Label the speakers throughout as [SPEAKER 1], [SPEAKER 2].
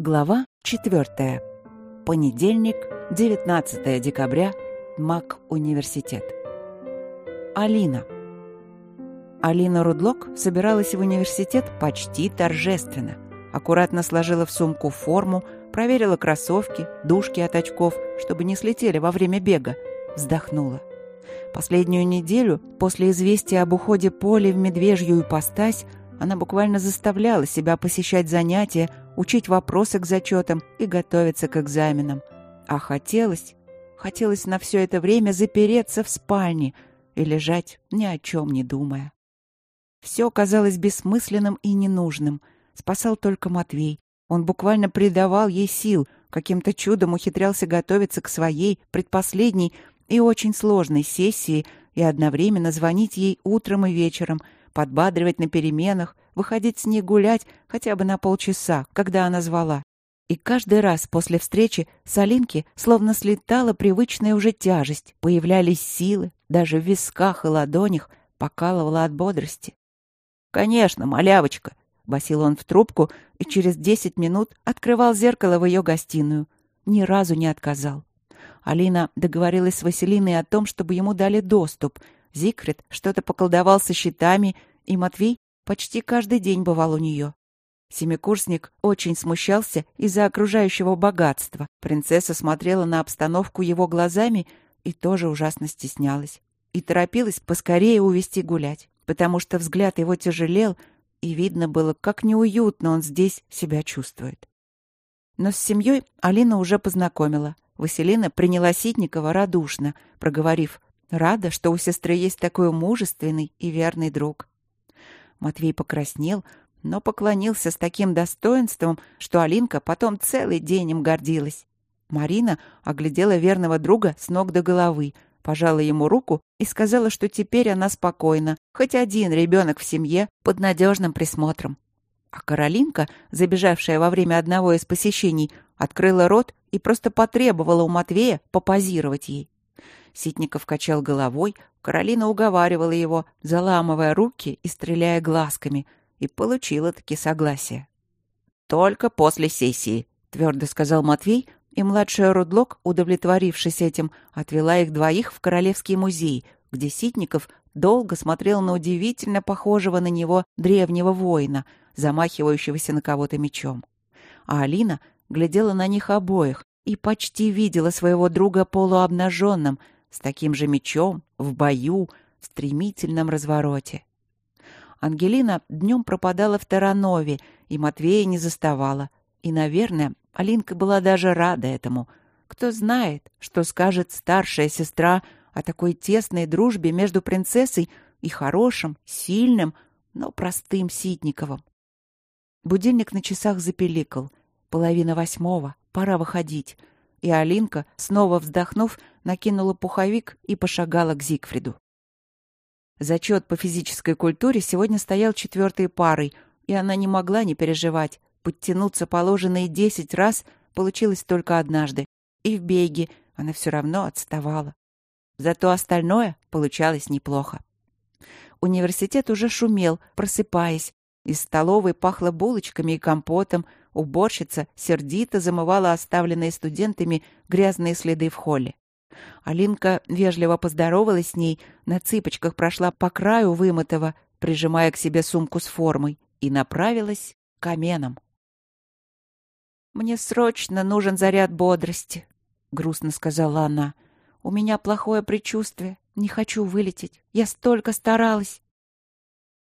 [SPEAKER 1] Глава 4. Понедельник, 19 декабря, МАК университет. Алина. Алина Рудлок собиралась в университет почти торжественно. Аккуратно сложила в сумку форму, проверила кроссовки, дужки от очков, чтобы не слетели во время бега. Вздохнула. Последнюю неделю, после известия об уходе Поли в медвежью ипостась, она буквально заставляла себя посещать занятия, учить вопросы к зачетам и готовиться к экзаменам. А хотелось, хотелось на все это время запереться в спальне и лежать, ни о чем не думая. Все казалось бессмысленным и ненужным. Спасал только Матвей. Он буквально придавал ей сил, каким-то чудом ухитрялся готовиться к своей, предпоследней и очень сложной сессии и одновременно звонить ей утром и вечером — подбадривать на переменах, выходить с ней гулять хотя бы на полчаса, когда она звала. И каждый раз после встречи с Алинки словно слетала привычная уже тяжесть, появлялись силы, даже в висках и ладонях покалывала от бодрости. «Конечно, малявочка!» — басил он в трубку и через десять минут открывал зеркало в ее гостиную. Ни разу не отказал. Алина договорилась с Василиной о том, чтобы ему дали доступ — Зигфрид что-то поколдовал со щитами, и Матвей почти каждый день бывал у нее. Семикурсник очень смущался из-за окружающего богатства. Принцесса смотрела на обстановку его глазами и тоже ужасно стеснялась. И торопилась поскорее увести гулять, потому что взгляд его тяжелел, и видно было, как неуютно он здесь себя чувствует. Но с семьей Алина уже познакомила. Василина приняла Ситникова радушно, проговорив Рада, что у сестры есть такой мужественный и верный друг. Матвей покраснел, но поклонился с таким достоинством, что Алинка потом целый день им гордилась. Марина оглядела верного друга с ног до головы, пожала ему руку и сказала, что теперь она спокойна, хоть один ребенок в семье под надежным присмотром. А Каролинка, забежавшая во время одного из посещений, открыла рот и просто потребовала у Матвея попозировать ей. Ситников качал головой, Каролина уговаривала его, заламывая руки и стреляя глазками, и получила-таки согласие. «Только после сессии», — твердо сказал Матвей, и младшая Рудлок, удовлетворившись этим, отвела их двоих в Королевский музей, где Ситников долго смотрел на удивительно похожего на него древнего воина, замахивающегося на кого-то мечом. А Алина глядела на них обоих и почти видела своего друга полуобнаженным, с таким же мечом, в бою, в стремительном развороте. Ангелина днем пропадала в Таранове, и Матвея не заставала. И, наверное, Алинка была даже рада этому. Кто знает, что скажет старшая сестра о такой тесной дружбе между принцессой и хорошим, сильным, но простым Ситниковым. Будильник на часах запеликал. Половина восьмого. Пора выходить и Алинка, снова вздохнув, накинула пуховик и пошагала к Зигфриду. Зачет по физической культуре сегодня стоял четвертой парой, и она не могла не переживать. Подтянуться положенные десять раз получилось только однажды, и в беге она все равно отставала. Зато остальное получалось неплохо. Университет уже шумел, просыпаясь. Из столовой пахло булочками и компотом, Уборщица сердито замывала оставленные студентами грязные следы в холле. Алинка вежливо поздоровалась с ней, на цыпочках прошла по краю вымытого, прижимая к себе сумку с формой, и направилась к каменам. «Мне срочно нужен заряд бодрости», — грустно сказала она. «У меня плохое предчувствие. Не хочу вылететь. Я столько старалась».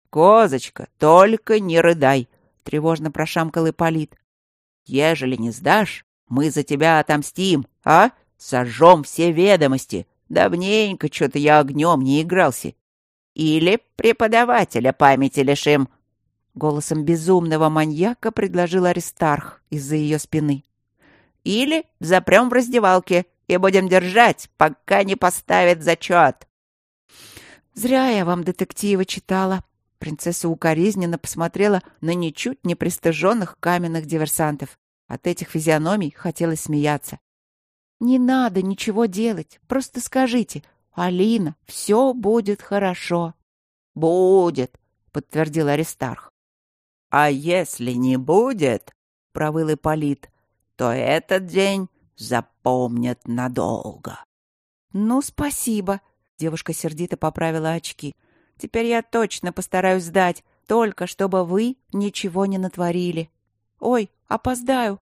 [SPEAKER 2] «Козочка, только не рыдай!» тревожно прошамкал Ипполит. «Ежели не сдашь, мы за тебя отомстим, а? Сожжем все ведомости. Давненько что-то я огнем не игрался. Или преподавателя памяти лишим».
[SPEAKER 1] Голосом безумного маньяка предложил Аристарх из-за ее спины.
[SPEAKER 2] «Или запрем в раздевалке и будем держать, пока не поставят зачет».
[SPEAKER 1] «Зря я вам детективы читала», Принцесса укоризненно посмотрела на ничуть не пристыженных каменных диверсантов. От этих физиономий хотелось смеяться. «Не надо ничего делать. Просто скажите, Алина, все будет хорошо».
[SPEAKER 2] «Будет», — подтвердил Аристарх. «А если не будет, провыл Ипполит, то этот день запомнят надолго.
[SPEAKER 1] «Ну, спасибо», — девушка сердито поправила очки. «Теперь я точно постараюсь сдать, только чтобы вы ничего не натворили. Ой, опоздаю!»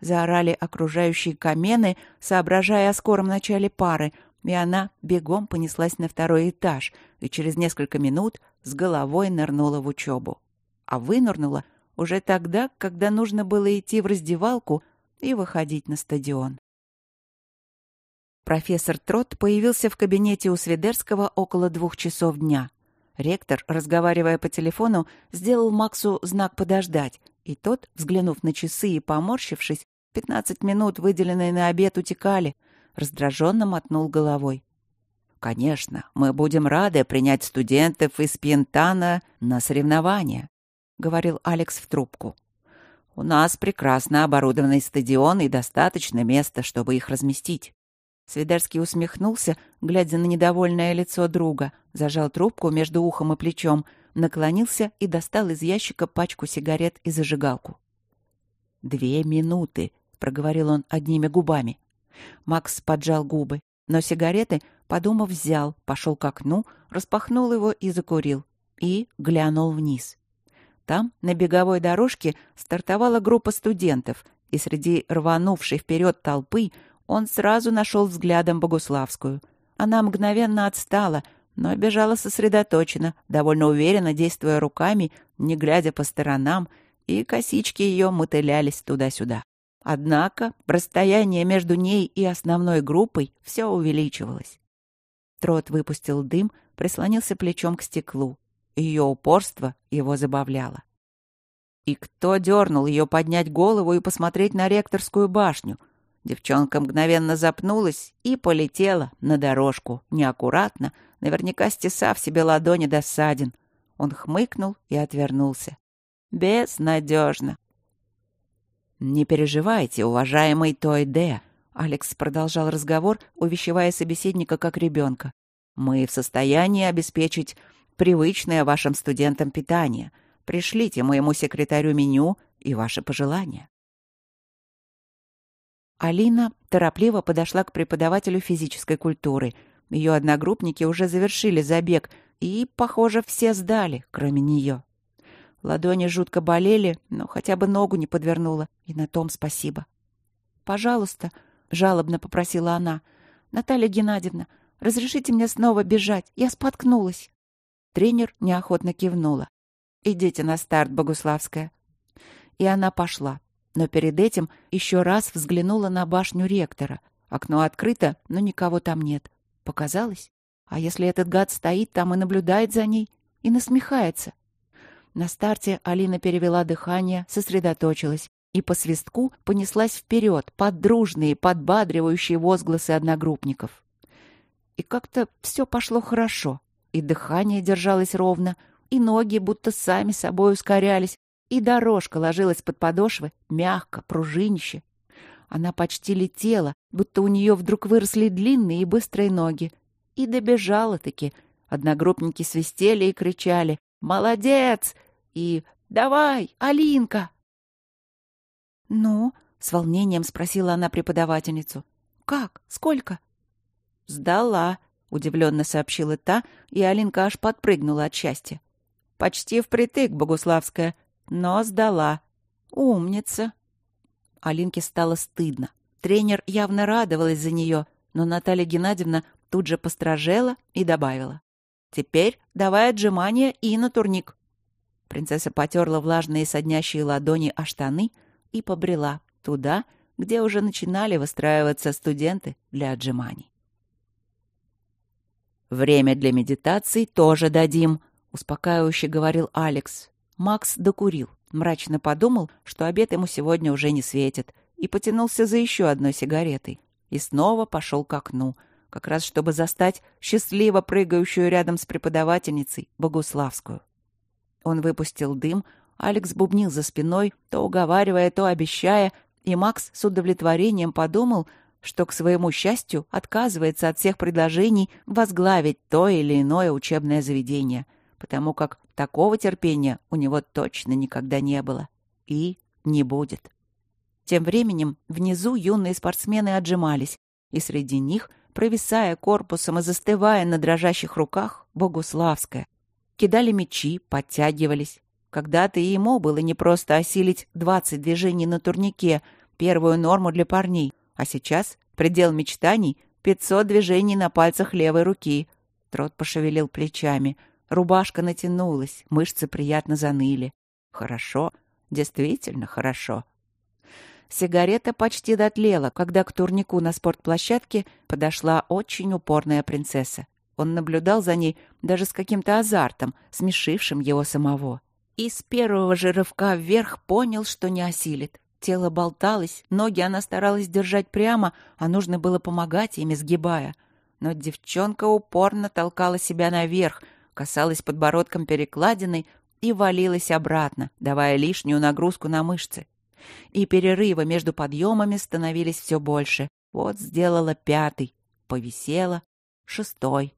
[SPEAKER 1] Заорали окружающие камены, соображая о скором начале пары, и она бегом понеслась на второй этаж и через несколько минут с головой нырнула в учебу. А вынырнула уже тогда, когда нужно было идти в раздевалку и выходить на стадион. Профессор Трот появился в кабинете у Свидерского около двух часов дня. Ректор, разговаривая по телефону, сделал Максу знак «подождать», и тот, взглянув на часы и поморщившись, пятнадцать минут, выделенные на обед, утекали, раздраженно мотнул головой. «Конечно, мы будем рады принять студентов из Пьентана на соревнования», — говорил Алекс в трубку. «У нас прекрасно оборудованный стадион и достаточно места, чтобы их разместить». Свидерский усмехнулся, глядя на недовольное лицо друга, зажал трубку между ухом и плечом, наклонился и достал из ящика пачку сигарет и зажигалку. «Две минуты», — проговорил он одними губами. Макс поджал губы, но сигареты, подумав, взял, пошел к окну, распахнул его и закурил. И глянул вниз. Там, на беговой дорожке, стартовала группа студентов, и среди рванувшей вперед толпы он сразу нашел взглядом Богуславскую. Она мгновенно отстала, но бежала сосредоточенно, довольно уверенно действуя руками, не глядя по сторонам, и косички ее мотылялись туда-сюда. Однако расстояние между ней и основной группой все увеличивалось. Трот выпустил дым, прислонился плечом к стеклу. Ее упорство его забавляло. И кто дернул ее поднять голову и посмотреть на ректорскую башню? Девчонка мгновенно запнулась и полетела на дорожку, неаккуратно, наверняка стесав себе ладони до ссадин. Он хмыкнул и отвернулся. Безнадежно. «Не переживайте, уважаемый Той Де», — Алекс продолжал разговор, увещевая собеседника как ребенка. «Мы в состоянии обеспечить привычное вашим студентам питание. Пришлите моему секретарю меню и ваши пожелания». Алина торопливо подошла к преподавателю физической культуры. Ее одногруппники уже завершили забег, и, похоже, все сдали, кроме нее. Ладони жутко болели, но хотя бы ногу не подвернула, и на том спасибо. «Пожалуйста», — жалобно попросила она, — «Наталья Геннадьевна, разрешите мне снова бежать, я споткнулась». Тренер неохотно кивнула. «Идите на старт, Богуславская». И она пошла, но перед этим еще раз взглянула на башню ректора. Окно открыто, но никого там нет. Показалось? А если этот гад стоит там и наблюдает за ней? И насмехается? На старте Алина перевела дыхание, сосредоточилась и по свистку понеслась вперед под дружные, подбадривающие возгласы одногруппников. И как-то все пошло хорошо. И дыхание держалось ровно, и ноги будто сами собой ускорялись, и дорожка ложилась под подошвы мягко, пружинище. Она почти летела, будто у нее вдруг выросли длинные и быстрые ноги. И добежала-таки. Одногруппники свистели и кричали «Молодец! и «Давай, Алинка!» «Ну?» — с волнением спросила она преподавательницу. «Как? Сколько?» «Сдала», — удивленно сообщила та, и Алинка аж подпрыгнула от счастья. «Почти впритык, Богуславская, но сдала. Умница!» Алинке стало стыдно. Тренер явно радовалась за нее, но Наталья Геннадьевна тут же постражела и добавила. «Теперь давай отжимания и на турник». Принцесса потерла влажные соднящие ладони о штаны и побрела туда, где уже начинали выстраиваться студенты для отжиманий. «Время для медитации тоже дадим», — успокаивающе говорил Алекс. Макс докурил, мрачно подумал, что обед ему сегодня уже не светит, и потянулся за еще одной сигаретой. И снова пошел к окну, как раз чтобы застать счастливо прыгающую рядом с преподавательницей Богуславскую. Он выпустил дым, Алекс бубнил за спиной, то уговаривая, то обещая, и Макс с удовлетворением подумал, что, к своему счастью, отказывается от всех предложений возглавить то или иное учебное заведение, потому как такого терпения у него точно никогда не было и не будет. Тем временем внизу юные спортсмены отжимались, и среди них, провисая корпусом и застывая на дрожащих руках, Богуславская. Кидали мячи, подтягивались. Когда-то и ему было непросто осилить 20 движений на турнике, первую норму для парней, а сейчас предел мечтаний — 500 движений на пальцах левой руки. Трот пошевелил плечами. Рубашка натянулась, мышцы приятно заныли. Хорошо, действительно хорошо. Сигарета почти дотлела, когда к турнику на спортплощадке подошла очень упорная принцесса. Он наблюдал за ней даже с каким-то азартом, смешившим его самого. И с первого же рывка вверх понял, что не осилит. Тело болталось, ноги она старалась держать прямо, а нужно было помогать ими, сгибая. Но девчонка упорно толкала себя наверх, касалась подбородком перекладиной и валилась обратно, давая лишнюю нагрузку на мышцы и перерывы между подъемами становились все больше. Вот сделала пятый, повисела, шестой.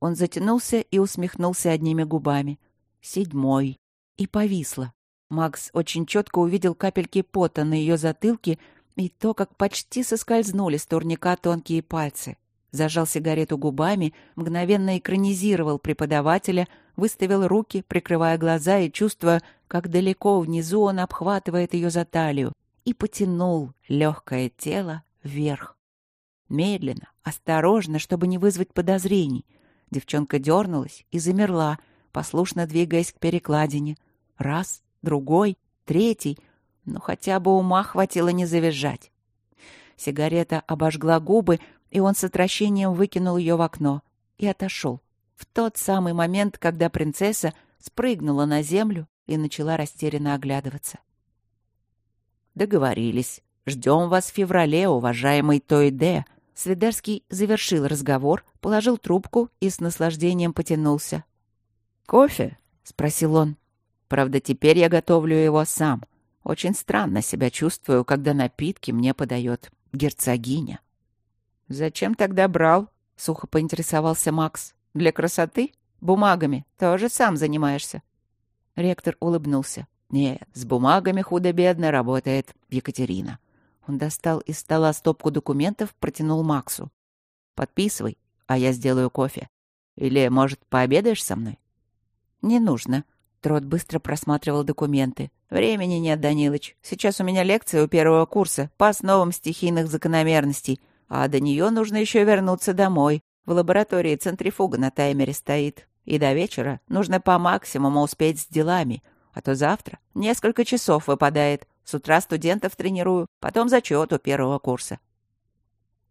[SPEAKER 1] Он затянулся и усмехнулся одними губами. Седьмой. И повисла. Макс очень четко увидел капельки пота на ее затылке и то, как почти соскользнули с турника тонкие пальцы. Зажал сигарету губами, мгновенно экранизировал преподавателя, выставил руки, прикрывая глаза и чувствуя, как далеко внизу он обхватывает ее за талию, и потянул легкое тело вверх. Медленно, осторожно, чтобы не вызвать подозрений. Девчонка дернулась и замерла, послушно двигаясь к перекладине. Раз, другой, третий, но хотя бы ума хватило не завизжать. Сигарета обожгла губы, и он с отвращением выкинул ее в окно и отошел в тот самый момент, когда принцесса спрыгнула на землю и начала растерянно оглядываться. «Договорились. Ждем вас в феврале, уважаемый Тойде». Свидерский завершил разговор, положил трубку и с наслаждением потянулся. «Кофе?» — спросил он. «Правда, теперь я готовлю его сам. Очень странно себя чувствую, когда напитки мне подает герцогиня». «Зачем тогда брал?» — сухо поинтересовался Макс. Для красоты? Бумагами. Тоже сам занимаешься. Ректор улыбнулся. Нет, с бумагами худо-бедно работает Екатерина. Он достал из стола стопку документов, протянул Максу. Подписывай, а я сделаю кофе. Или, может, пообедаешь со мной? Не нужно. Трот быстро просматривал документы. «Времени нет, Данилыч. Сейчас у меня лекция у первого курса по основам стихийных закономерностей, а до нее нужно еще вернуться домой, в лаборатории центрифуга на таймере стоит. И до вечера нужно по максимуму успеть с делами. А то завтра несколько часов выпадает. С утра студентов тренирую, потом зачет у первого курса.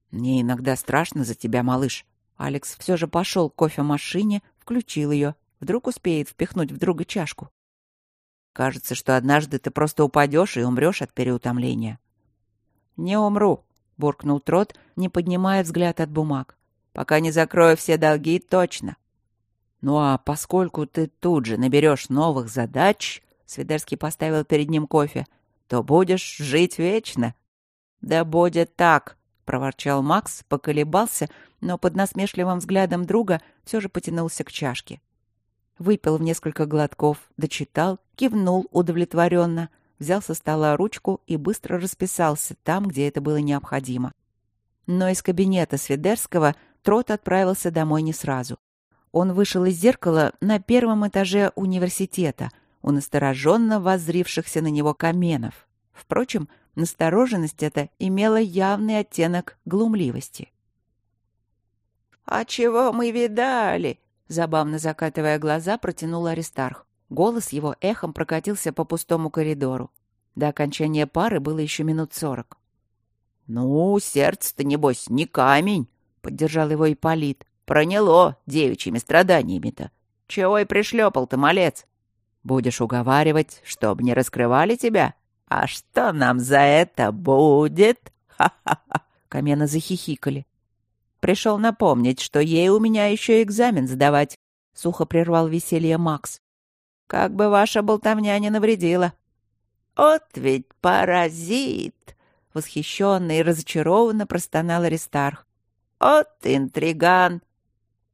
[SPEAKER 1] Мне иногда страшно за тебя, малыш. Алекс все же пошел к кофемашине, включил ее. Вдруг успеет впихнуть в друга чашку. Кажется, что однажды ты просто упадешь и умрешь от переутомления. «Не умру», — буркнул Трот, не поднимая взгляд от бумаг пока не закрою все долги точно. Ну а поскольку ты тут же наберешь новых задач, Свидерский поставил перед ним кофе, то будешь жить вечно. Да будет так, проворчал Макс, поколебался, но под насмешливым взглядом друга все же потянулся к чашке. Выпил в несколько глотков, дочитал, кивнул удовлетворенно, взял со стола ручку и быстро расписался там, где это было необходимо. Но из кабинета Свидерского Трот отправился домой не сразу. Он вышел из зеркала на первом этаже университета, у настороженно воззрившихся на него каменов. Впрочем, настороженность эта имела явный оттенок глумливости. «А чего мы видали?» Забавно закатывая глаза, протянул Аристарх. Голос его эхом прокатился по пустому коридору. До окончания пары было еще минут сорок. «Ну, сердце-то, небось, не камень!» поддержал его Ипполит. «Проняло девичьими страданиями-то. Чего и пришлепал-то, малец? Будешь уговаривать, чтоб не раскрывали тебя? А что нам за это будет?» «Ха-ха-ха!» Камена захихикали. «Пришел напомнить, что ей у меня еще экзамен сдавать», — сухо прервал веселье Макс. «Как бы ваша болтовня не навредила». «От ведь паразит!» — восхищенно и разочарованно простонал Аристарх. От интриган!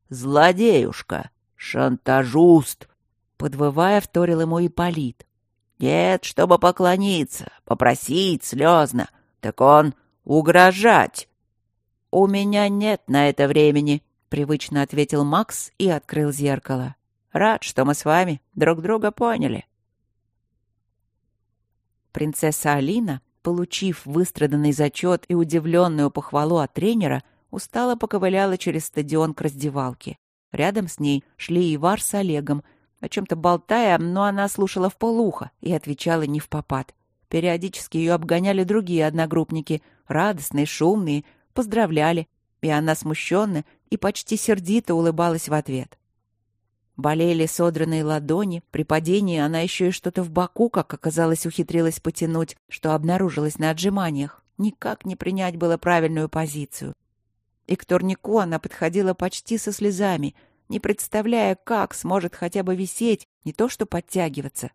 [SPEAKER 1] Злодеюшка! Шантажуст!» Подвывая, вторил ему Ипполит.
[SPEAKER 2] Нет, чтобы поклониться, попросить слезно. Так он угрожать. «У меня нет на это времени», — привычно ответил Макс и открыл зеркало. «Рад, что мы с вами друг друга поняли». Принцесса Алина, получив выстраданный зачет и удивленную похвалу от тренера, устало поковыляла через стадион к раздевалке. Рядом с ней шли Ивар с Олегом, о чем-то болтая, но она слушала в полухо и отвечала не в попад. Периодически ее обгоняли другие одногруппники, радостные, шумные, поздравляли, и она смущенно и почти сердито улыбалась в ответ. Болели содранные ладони, при падении она еще и что-то в боку, как оказалось, ухитрилась потянуть, что обнаружилось на отжиманиях. Никак не принять было правильную позицию. И к турнику она подходила почти со слезами — не представляя, как сможет хотя бы висеть, не то что подтягиваться.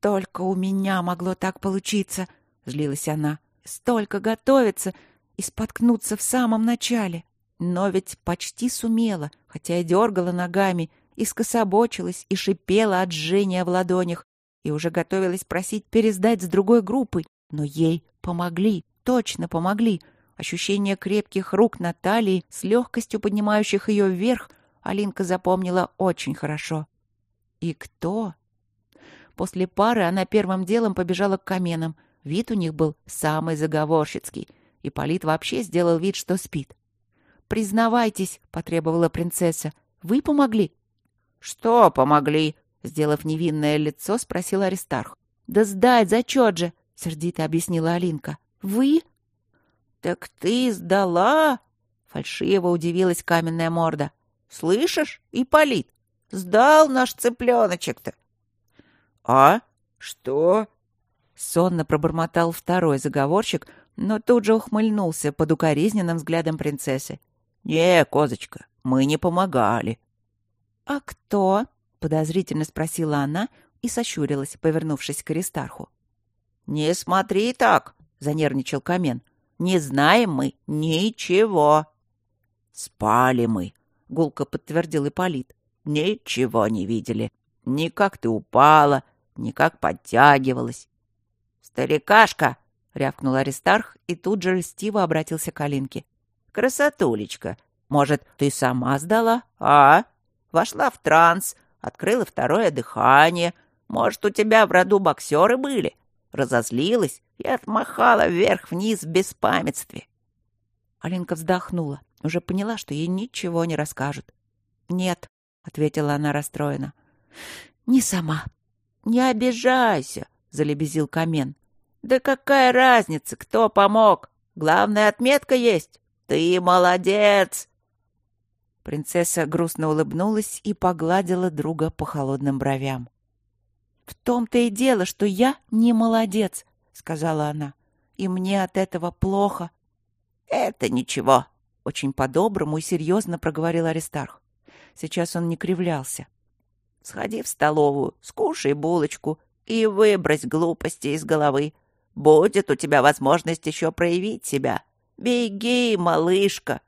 [SPEAKER 2] «Только у меня могло так получиться», — злилась она. «Столько готовиться и споткнуться в самом начале. Но ведь почти сумела, хотя и дергала ногами, и скособочилась, и шипела от жжения в ладонях, и уже готовилась просить пересдать с другой группой. Но ей помогли, точно помогли. Ощущение крепких рук Натальи, с легкостью поднимающих ее вверх, Алинка запомнила очень хорошо. И кто? После пары она первым делом побежала к каменам. Вид у них был самый заговорщицкий. И Полит вообще сделал вид, что спит. «Признавайтесь», — потребовала принцесса. «Вы помогли?» «Что помогли?» — сделав невинное лицо, спросил Аристарх. «Да сдать зачет же!» — сердито объяснила Алинка. «Вы?» «Так ты сдала?» — фальшиво удивилась каменная морда. Слышишь, Ипполит, сдал наш цыпленочек-то. — А? Что? — сонно пробормотал второй заговорщик, но тут же ухмыльнулся под укоризненным взглядом принцессы. — Не, козочка, мы не помогали. — А кто? — подозрительно спросила она и сощурилась, повернувшись к Аристарху. — Не смотри так, — занервничал Камен. — Не знаем мы ничего. — Спали мы, — гулко подтвердил Ипполит. «Ничего не видели. Ни как ты упала, ни как подтягивалась». «Старикашка!» — рявкнул Аристарх и тут же льстиво обратился к Алинке. «Красотулечка! Может, ты сама сдала, а? Вошла в транс, открыла второе дыхание. Может, у тебя в роду боксеры были? Разозлилась и отмахала вверх-вниз в беспамятстве». Алинка вздохнула. Уже поняла, что ей ничего не расскажут. «Нет», — ответила она расстроена. «Не сама». «Не обижайся», — залебезил Камен. «Да какая разница, кто помог? Главная отметка есть. Ты молодец!» Принцесса грустно улыбнулась и погладила друга по холодным бровям. «В том-то и дело, что я не молодец», — сказала она. «И мне от этого плохо». «Это ничего», очень по-доброму и серьезно проговорил Аристарх. Сейчас он не кривлялся. «Сходи в столовую, скушай булочку и выбрось глупости из головы. Будет у тебя возможность еще проявить себя. Беги, малышка!»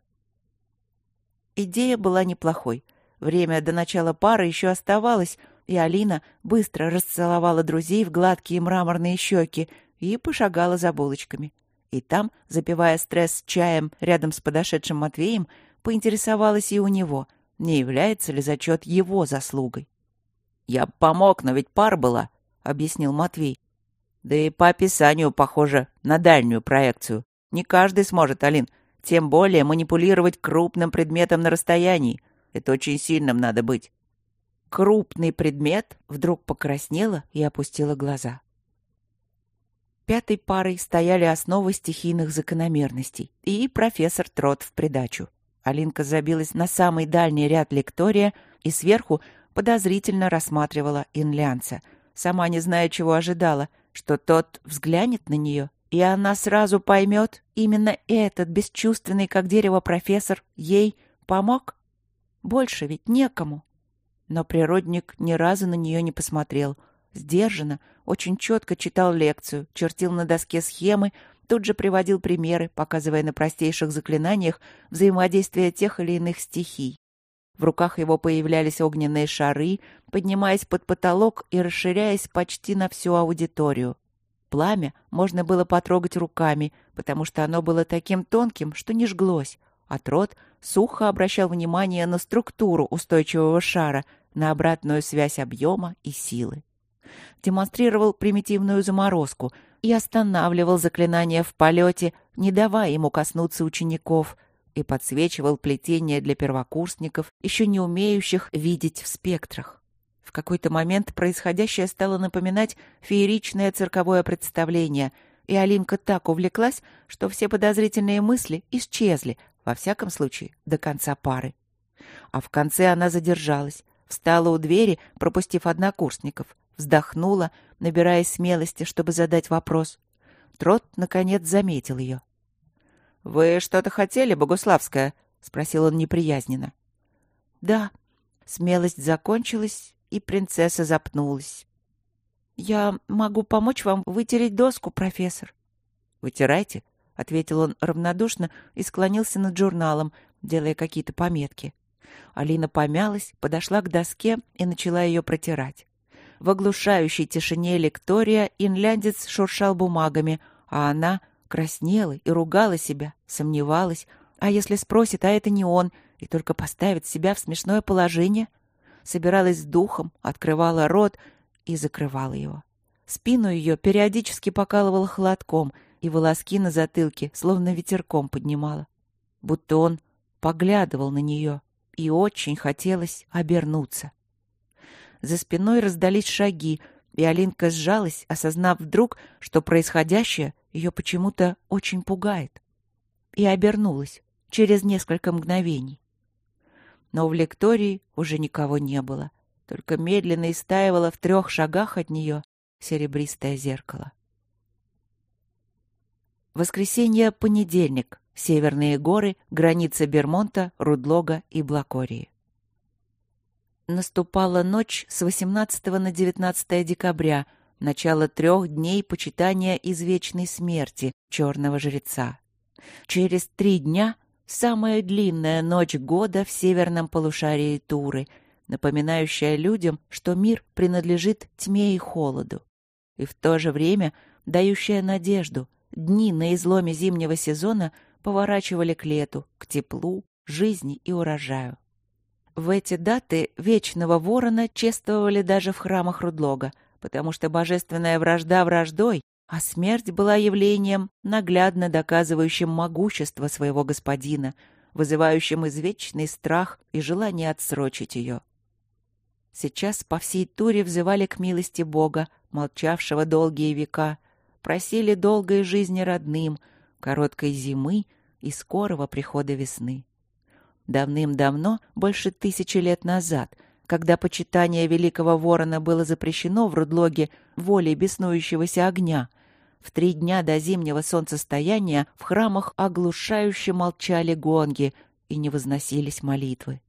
[SPEAKER 2] Идея была неплохой. Время до начала пары еще оставалось, и Алина быстро расцеловала друзей в гладкие мраморные щеки и пошагала за булочками. И там, запивая стресс чаем рядом с подошедшим Матвеем, поинтересовалась и у него, не является ли зачет его заслугой. «Я помог, но ведь пар была», — объяснил Матвей. «Да и по описанию похоже на дальнюю проекцию. Не каждый сможет, Алин, тем более манипулировать крупным предметом на расстоянии. Это очень сильным надо быть». Крупный предмет вдруг покраснела и опустила глаза. Пятой парой стояли основы стихийных закономерностей и профессор Трот в придачу. Алинка забилась на самый дальний ряд лектория и сверху подозрительно рассматривала инлянца, сама не зная, чего ожидала, что тот взглянет на нее, и она сразу поймет, именно этот бесчувственный, как дерево, профессор ей помог. Больше ведь некому. Но природник ни разу на нее не посмотрел — Сдержанно, очень четко читал лекцию, чертил на доске схемы, тут же приводил примеры, показывая на простейших заклинаниях взаимодействие тех или иных стихий.
[SPEAKER 1] В руках его появлялись огненные шары, поднимаясь под потолок и расширяясь почти на всю аудиторию. Пламя можно было потрогать руками, потому что оно было таким тонким, что не жглось, а трот сухо обращал внимание на структуру устойчивого шара, на обратную связь объема и силы. Демонстрировал примитивную заморозку и останавливал заклинание в полете, не давая ему коснуться учеников, и подсвечивал плетение для первокурсников, еще не умеющих видеть в спектрах. В какой-то момент происходящее стало напоминать фееричное цирковое представление, и Алинка так увлеклась, что все подозрительные мысли исчезли, во всяком случае, до конца пары. А в конце она задержалась, встала у двери, пропустив однокурсников, вздохнула, набирая смелости, чтобы задать вопрос. Трот, наконец, заметил ее. «Вы что-то хотели, Богуславская?» — спросил он неприязненно. «Да». Смелость закончилась, и принцесса запнулась. «Я могу помочь вам вытереть доску, профессор». «Вытирайте», — ответил он равнодушно и склонился над журналом, делая какие-то пометки. Алина помялась, подошла к доске и начала ее протирать. В оглушающей тишине лектория инляндец шуршал бумагами, а она краснела и ругала себя, сомневалась. А если спросит, а это не он, и только поставит себя в смешное положение — собиралась с духом, открывала рот и закрывала его. Спину ее периодически покалывала холодком, и волоски на затылке словно ветерком поднимала. Будто он поглядывал на нее, и очень хотелось обернуться. За спиной раздались шаги, и Алинка сжалась, осознав вдруг, что происходящее ее почему-то очень пугает. И обернулась через несколько мгновений но в лектории уже никого не было. Только медленно истаивало в трех шагах от нее серебристое зеркало. Воскресенье, понедельник. Северные горы, граница Бермонта, Рудлога и Блакории. Наступала ночь с 18 на 19 декабря, начало трех дней почитания извечной смерти черного жреца. Через три дня Самая длинная ночь года в северном полушарии Туры, напоминающая людям, что мир принадлежит тьме и холоду. И в то же время дающая надежду. Дни на изломе зимнего сезона поворачивали к лету, к теплу, жизни и урожаю. В эти даты вечного ворона чествовали даже в храмах Рудлога, потому что божественная вражда враждой, а смерть была явлением, наглядно доказывающим могущество своего господина, вызывающим извечный страх и желание отсрочить ее. Сейчас по всей туре взывали к милости Бога, молчавшего долгие века, просили долгой жизни родным, короткой зимы и скорого прихода весны. Давным-давно, больше тысячи лет назад, когда почитание великого ворона было запрещено в Рудлоге волей беснующегося огня — в три дня до зимнего солнцестояния в храмах оглушающе молчали гонги и не возносились молитвы.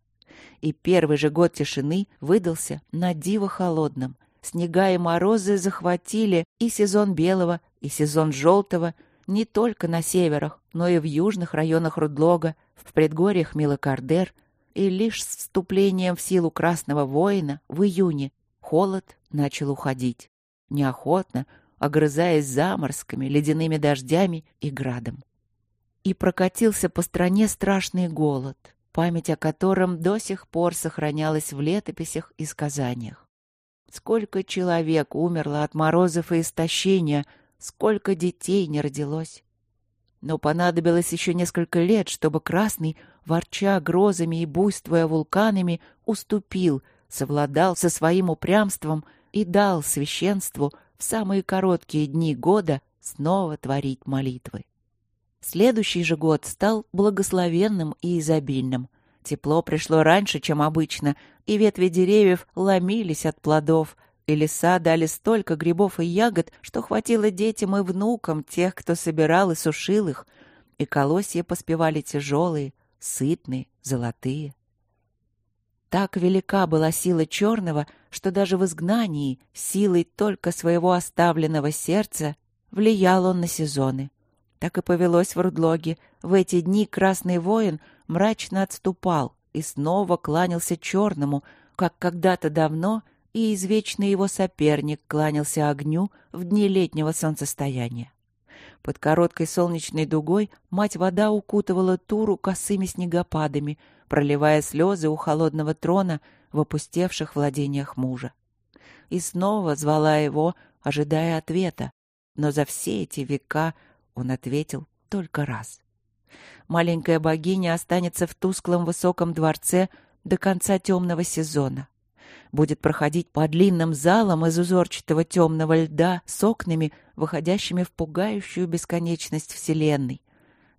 [SPEAKER 1] И первый же год тишины выдался на диво холодным. Снега и морозы захватили и сезон белого, и сезон желтого не только на северах, но и в южных районах Рудлога, в предгорьях Милокардер, и лишь с вступлением в силу Красного воина в июне холод начал уходить. Неохотно, огрызаясь заморскими, ледяными дождями и градом. И прокатился по стране страшный голод, память о котором до сих пор сохранялась в летописях и сказаниях. Сколько человек умерло от морозов и истощения, сколько детей не родилось. Но понадобилось еще несколько лет, чтобы Красный, ворча грозами и буйствуя вулканами, уступил, совладал со своим упрямством и дал священству в самые короткие дни года снова творить молитвы. Следующий же год стал благословенным и изобильным. Тепло пришло раньше, чем обычно, и ветви деревьев ломились от плодов, и леса дали столько грибов и ягод, что хватило детям и внукам тех, кто собирал и сушил их, и колосья поспевали тяжелые, сытные, золотые. Так велика была сила черного, что даже в изгнании, силой только своего оставленного сердца, влиял он на сезоны. Так и повелось в Рудлоге. В эти дни Красный воин мрачно отступал, и снова кланялся черному, как когда-то давно и извечный его соперник кланялся огню в дни летнего солнцестояния. Под короткой солнечной дугой мать-вода укутывала Туру косыми снегопадами, проливая слезы у холодного трона в опустевших владениях мужа. И снова звала его, ожидая ответа, но за все эти века он ответил только раз. Маленькая богиня останется в тусклом высоком дворце до конца темного сезона будет проходить по длинным залам из узорчатого темного льда с окнами, выходящими в пугающую бесконечность Вселенной.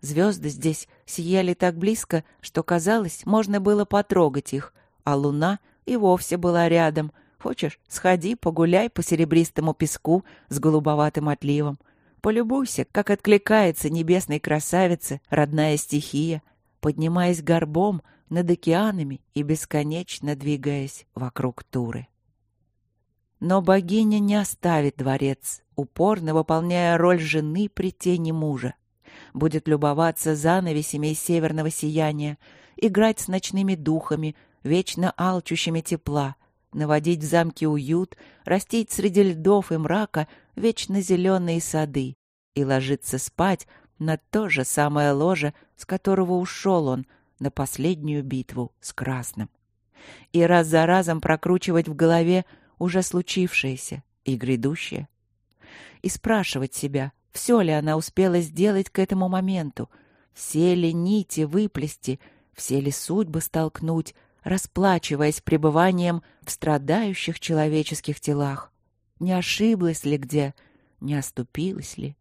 [SPEAKER 1] Звезды здесь сияли так близко, что, казалось, можно было потрогать их, а луна и вовсе была рядом. Хочешь, сходи, погуляй по серебристому песку с голубоватым отливом. Полюбуйся, как откликается небесной красавице родная стихия, поднимаясь горбом над океанами и бесконечно двигаясь вокруг Туры. Но богиня не оставит дворец, упорно выполняя роль жены при тени мужа. Будет любоваться занавесями из северного сияния, играть с ночными духами, вечно алчущими тепла, наводить в замке уют, растить среди льдов и мрака вечно зеленые сады и ложиться спать на то же самое ложе, с которого ушел он, на последнюю битву с Красным. И раз за разом прокручивать в голове уже случившееся и грядущее. И спрашивать себя, все ли она успела сделать к этому моменту, все ли нити выплести, все ли судьбы столкнуть, расплачиваясь пребыванием в страдающих человеческих телах. Не ошиблась ли где, не оступилась ли?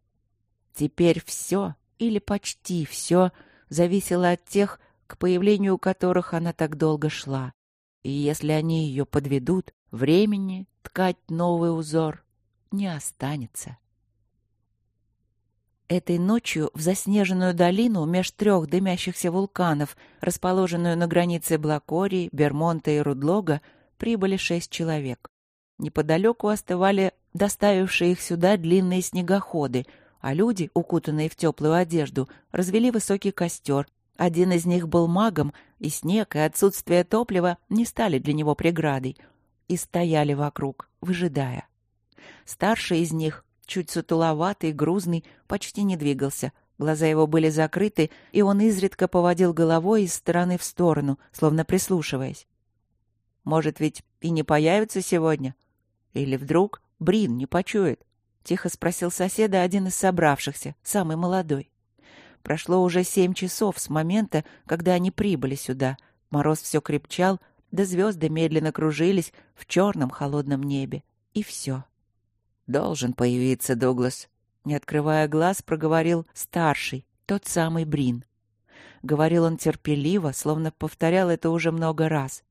[SPEAKER 1] Теперь все или почти все зависело от тех, к появлению которых она так долго шла. И если они ее подведут, времени ткать новый узор не останется. Этой ночью в заснеженную долину меж трех дымящихся вулканов, расположенную на границе Блакории, Бермонта и Рудлога, прибыли шесть человек. Неподалеку остывали доставившие их сюда длинные снегоходы, а люди, укутанные в теплую одежду, развели высокий костер, один из них был магом, и снег и отсутствие топлива не стали для него преградой, и стояли вокруг, выжидая. Старший из них, чуть сутуловатый, грузный, почти не двигался. Глаза его были закрыты, и он изредка поводил головой из стороны в сторону, словно прислушиваясь. «Может, ведь и не появится сегодня? Или вдруг Брин не почует?» — тихо спросил соседа один из собравшихся, самый молодой. Прошло уже семь часов с момента, когда они прибыли сюда. Мороз все крепчал, да звезды медленно кружились в черном холодном небе. И все. «Должен появиться Дуглас», — не открывая глаз, проговорил старший, тот самый Брин. Говорил он терпеливо, словно повторял это уже много раз.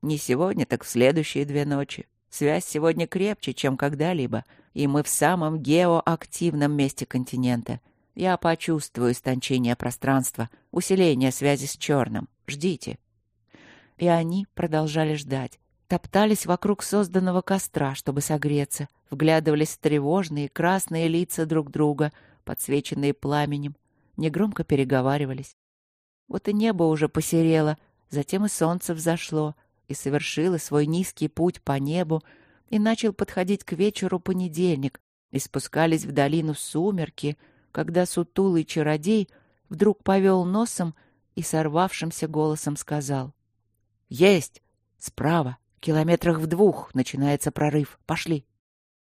[SPEAKER 1] «Не сегодня, так в следующие две ночи. Связь сегодня крепче, чем когда-либо, и мы в самом геоактивном месте континента. Я почувствую истончение пространства, усиление связи с черным. Ждите. И они продолжали ждать. Топтались вокруг созданного костра, чтобы согреться, вглядывались тревожные красные лица друг друга, подсвеченные пламенем, негромко переговаривались. Вот и небо уже посерело, затем и солнце взошло и совершило свой низкий путь по небу, и начал подходить к вечеру понедельник, и спускались в долину сумерки — когда сутулый чародей вдруг повел носом и сорвавшимся голосом сказал. «Есть! Справа, километрах в двух, начинается прорыв. Пошли!»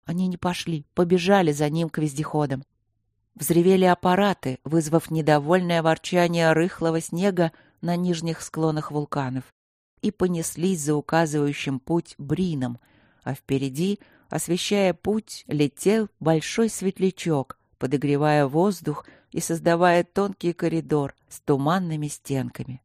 [SPEAKER 1] Они не пошли, побежали за ним к вездеходам. Взревели аппараты, вызвав недовольное ворчание рыхлого снега на нижних склонах вулканов, и понеслись за указывающим путь брином, а впереди, освещая путь, летел большой светлячок, подогревая воздух и создавая тонкий коридор с туманными стенками.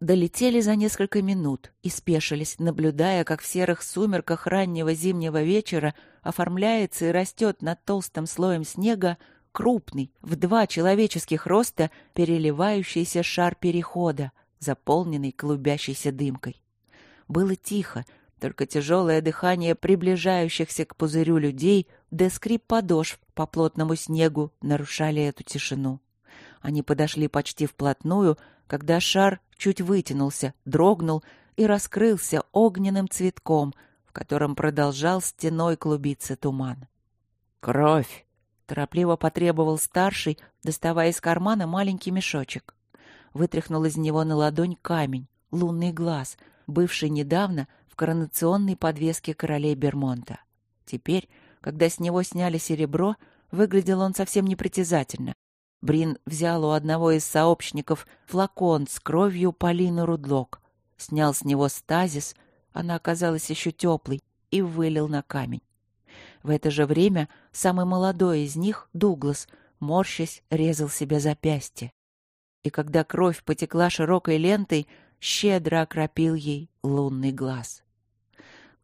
[SPEAKER 1] Долетели за несколько минут и спешились, наблюдая, как в серых сумерках раннего зимнего вечера оформляется и растет над толстым слоем снега крупный, в два человеческих роста, переливающийся шар перехода, заполненный клубящейся дымкой. Было тихо, только тяжелое дыхание приближающихся к пузырю людей да скрип подошв по плотному снегу нарушали эту тишину. Они подошли почти вплотную, когда шар чуть вытянулся, дрогнул и раскрылся огненным цветком, в котором продолжал стеной клубиться туман.
[SPEAKER 2] «Кровь!»
[SPEAKER 1] — торопливо потребовал старший, доставая из кармана маленький мешочек. Вытряхнул из него на ладонь камень, лунный глаз, бывший недавно в коронационной подвеске королей Бермонта. Теперь, когда с него сняли серебро, выглядел он совсем непритязательно. Брин взял у одного из сообщников флакон с кровью Полины Рудлок, снял с него стазис, она оказалась еще теплой, и вылил на камень. В это же время самый молодой из них, Дуглас, морщась, резал себе запястье. И когда кровь потекла широкой лентой, щедро окропил ей лунный глаз.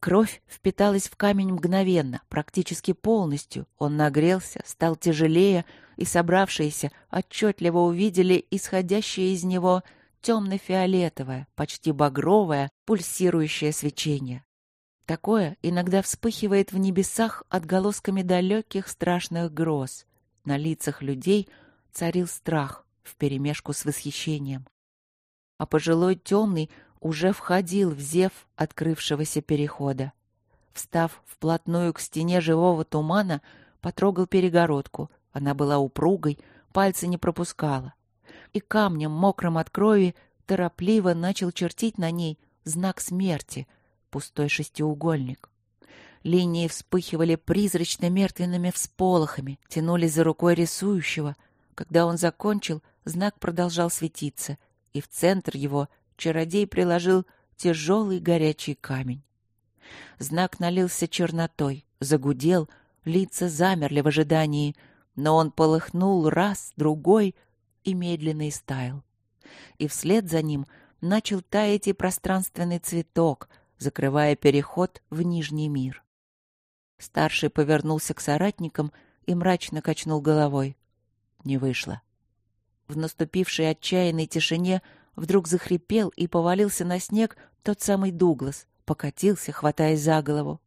[SPEAKER 1] Кровь впиталась в камень мгновенно, практически полностью. Он нагрелся, стал тяжелее, и собравшиеся отчетливо увидели исходящее из него темно-фиолетовое, почти багровое, пульсирующее свечение. Такое иногда вспыхивает в небесах отголосками далеких страшных гроз. На лицах людей царил страх вперемешку с восхищением. А пожилой темный уже входил в зев открывшегося перехода. Встав вплотную к стене живого тумана, потрогал перегородку. Она была упругой, пальцы не пропускала. И камнем, мокрым от крови, торопливо начал чертить на ней знак смерти, пустой шестиугольник. Линии вспыхивали призрачно-мертвенными всполохами, тянулись за рукой рисующего. Когда он закончил, знак продолжал светиться, и в центр его чародей приложил тяжелый горячий камень. Знак налился чернотой, загудел, лица замерли в ожидании, но он полыхнул раз, другой и медленно истаял. И вслед за ним начал таять и пространственный цветок, закрывая переход в Нижний мир. Старший повернулся к соратникам и мрачно качнул головой. Не вышло. В наступившей отчаянной тишине Вдруг захрипел и повалился на снег тот самый Дуглас, покатился, хватаясь за голову.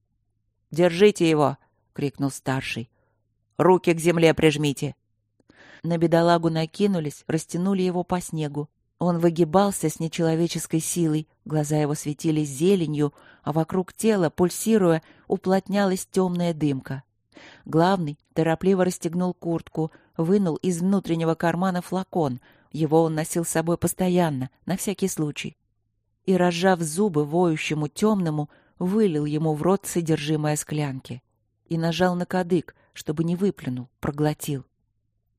[SPEAKER 1] «Держите его!» — крикнул старший. «Руки к земле прижмите!» На бедолагу накинулись, растянули его по снегу. Он выгибался с нечеловеческой силой, глаза его светились зеленью, а вокруг тела, пульсируя, уплотнялась темная дымка. Главный торопливо расстегнул куртку, вынул из внутреннего кармана флакон — его он носил с собой постоянно, на всякий случай. И, разжав зубы воющему темному, вылил ему в рот содержимое склянки. И нажал на кадык, чтобы не выплюнул, проглотил.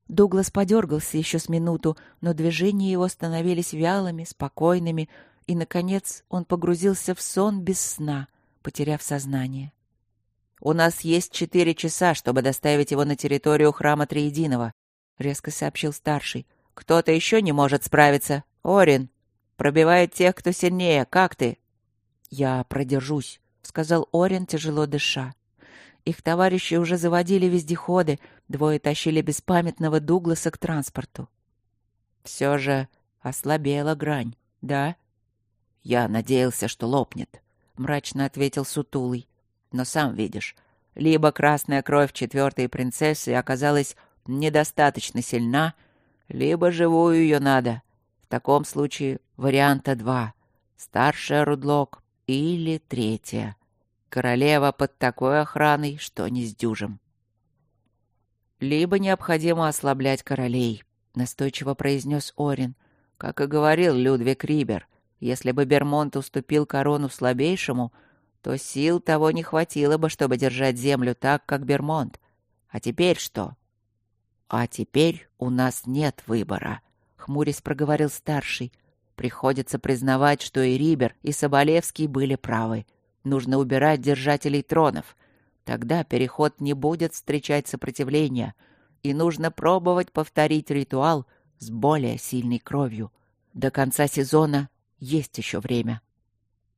[SPEAKER 1] Дуглас подергался еще с минуту, но движения его становились вялыми, спокойными, и, наконец, он погрузился в сон без сна, потеряв сознание. «У нас есть четыре часа, чтобы доставить его на территорию храма Триединого», — резко сообщил старший. Кто-то еще не может справиться. Орин. Пробивает тех, кто сильнее. Как ты? Я продержусь, сказал Орин, тяжело дыша. Их товарищи уже заводили вездеходы, двое тащили беспамятного Дугласа к транспорту. Все же ослабела грань, да? Я надеялся, что лопнет, мрачно ответил Сутулый. Но сам видишь, либо красная кровь четвертой принцессы оказалась недостаточно сильна, либо живую ее надо. В таком случае варианта два. Старшая Рудлок или третья. Королева под такой охраной, что не сдюжим. Либо необходимо ослаблять королей, настойчиво произнес Орин. Как и говорил Людвиг Рибер, если бы Бермонт уступил корону слабейшему, то сил того не хватило бы, чтобы держать землю так, как Бермонт. А теперь что? «А теперь у нас нет выбора», — хмурясь проговорил старший. «Приходится признавать, что и Рибер, и Соболевский были правы. Нужно убирать держателей тронов. Тогда переход не будет встречать сопротивления, и нужно пробовать повторить ритуал с более сильной кровью. До конца сезона есть еще время».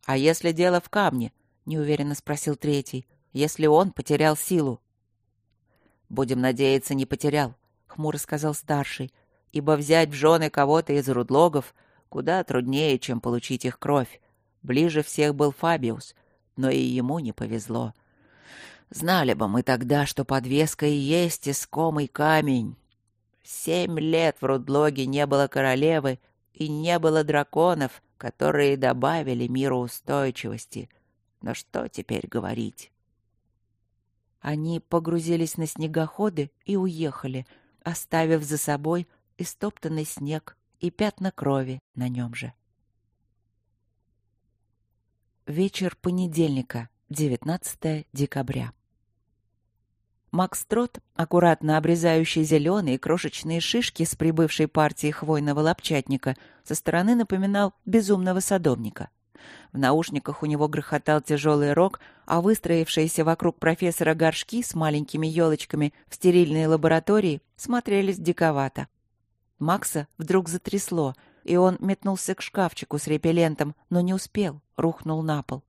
[SPEAKER 1] «А если дело в камне?» — неуверенно спросил третий. «Если он потерял силу?» «Будем надеяться, не потерял хмуро сказал старший, ибо взять в жены кого-то из рудлогов куда труднее, чем получить их кровь. Ближе всех был Фабиус, но и ему не повезло. Знали бы мы тогда, что подвеска и есть искомый камень. Семь лет в Рудлоге не было королевы,
[SPEAKER 2] и не было драконов, которые добавили миру устойчивости. Но что теперь говорить?
[SPEAKER 1] Они погрузились на снегоходы и уехали, оставив за собой истоптанный снег и пятна крови на нем же. Вечер понедельника, 19 декабря. Макс Трот, аккуратно обрезающий зеленые крошечные шишки с прибывшей партии хвойного лапчатника, со стороны напоминал безумного садовника. В наушниках у него грохотал тяжелый рог, а выстроившиеся вокруг профессора горшки с маленькими елочками в стерильной лаборатории смотрелись диковато. Макса вдруг затрясло, и он метнулся к шкафчику с репеллентом, но не успел, рухнул на пол.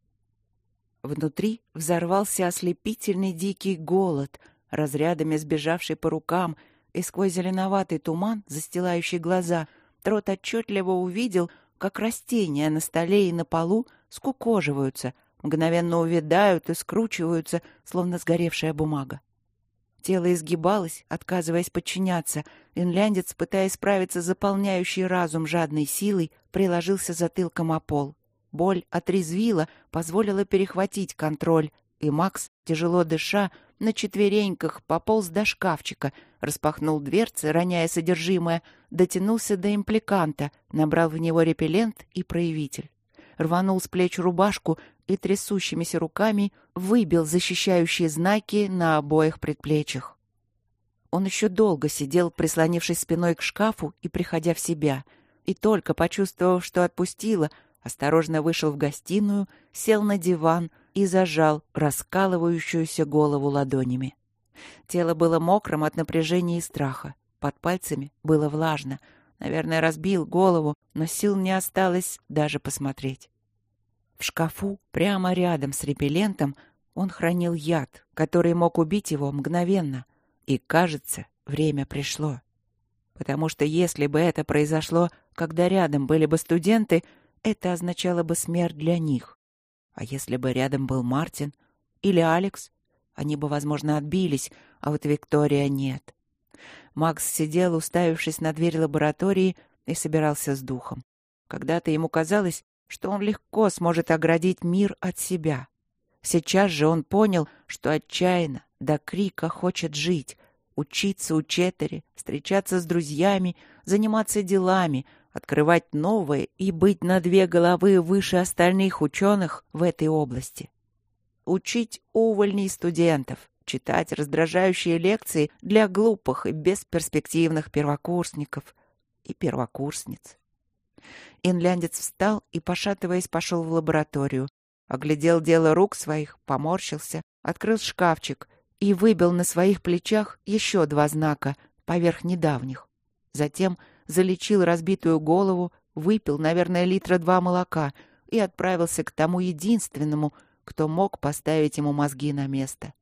[SPEAKER 1] Внутри взорвался ослепительный дикий голод — разрядами сбежавший по рукам, и сквозь зеленоватый туман, застилающий глаза, Трот отчетливо увидел, как растения на столе и на полу скукоживаются, мгновенно увядают и скручиваются, словно сгоревшая бумага. Тело изгибалось, отказываясь подчиняться. Инляндец, пытаясь справиться с заполняющей разум жадной силой, приложился затылком о пол. Боль отрезвила, позволила перехватить контроль, и Макс, тяжело дыша, на четвереньках пополз до шкафчика, распахнул дверцы, роняя содержимое, дотянулся до импликанта, набрал в него репеллент и проявитель. Рванул с плеч рубашку и трясущимися руками выбил защищающие знаки на обоих предплечьях. Он еще долго сидел, прислонившись спиной к шкафу и приходя в себя, и только почувствовав, что отпустила, осторожно вышел в гостиную, сел на диван — и зажал раскалывающуюся голову ладонями. Тело было мокрым от напряжения и страха. Под пальцами было влажно. Наверное, разбил голову, но сил не осталось даже посмотреть. В шкафу, прямо рядом с репеллентом, он хранил яд, который мог убить его мгновенно. И, кажется, время пришло. Потому что если бы это произошло, когда рядом были бы студенты, это означало бы смерть для них. А если бы рядом был Мартин или Алекс, они бы, возможно, отбились, а вот Виктория нет. Макс сидел, уставившись на дверь лаборатории, и собирался с духом. Когда-то ему казалось, что он легко сможет оградить мир от себя. Сейчас же он понял, что отчаянно, до крика хочет жить, учиться у Четтери, встречаться с друзьями, заниматься делами, открывать новое и быть на две головы выше остальных ученых в этой области. Учить увольней студентов, читать раздражающие лекции для глупых и бесперспективных первокурсников и первокурсниц. Инляндец встал и, пошатываясь, пошел в лабораторию, оглядел дело рук своих, поморщился, открыл шкафчик и выбил на своих плечах еще два знака поверх недавних. Затем залечил разбитую голову, выпил, наверное, литра два молока и отправился к тому единственному, кто мог поставить ему мозги на место.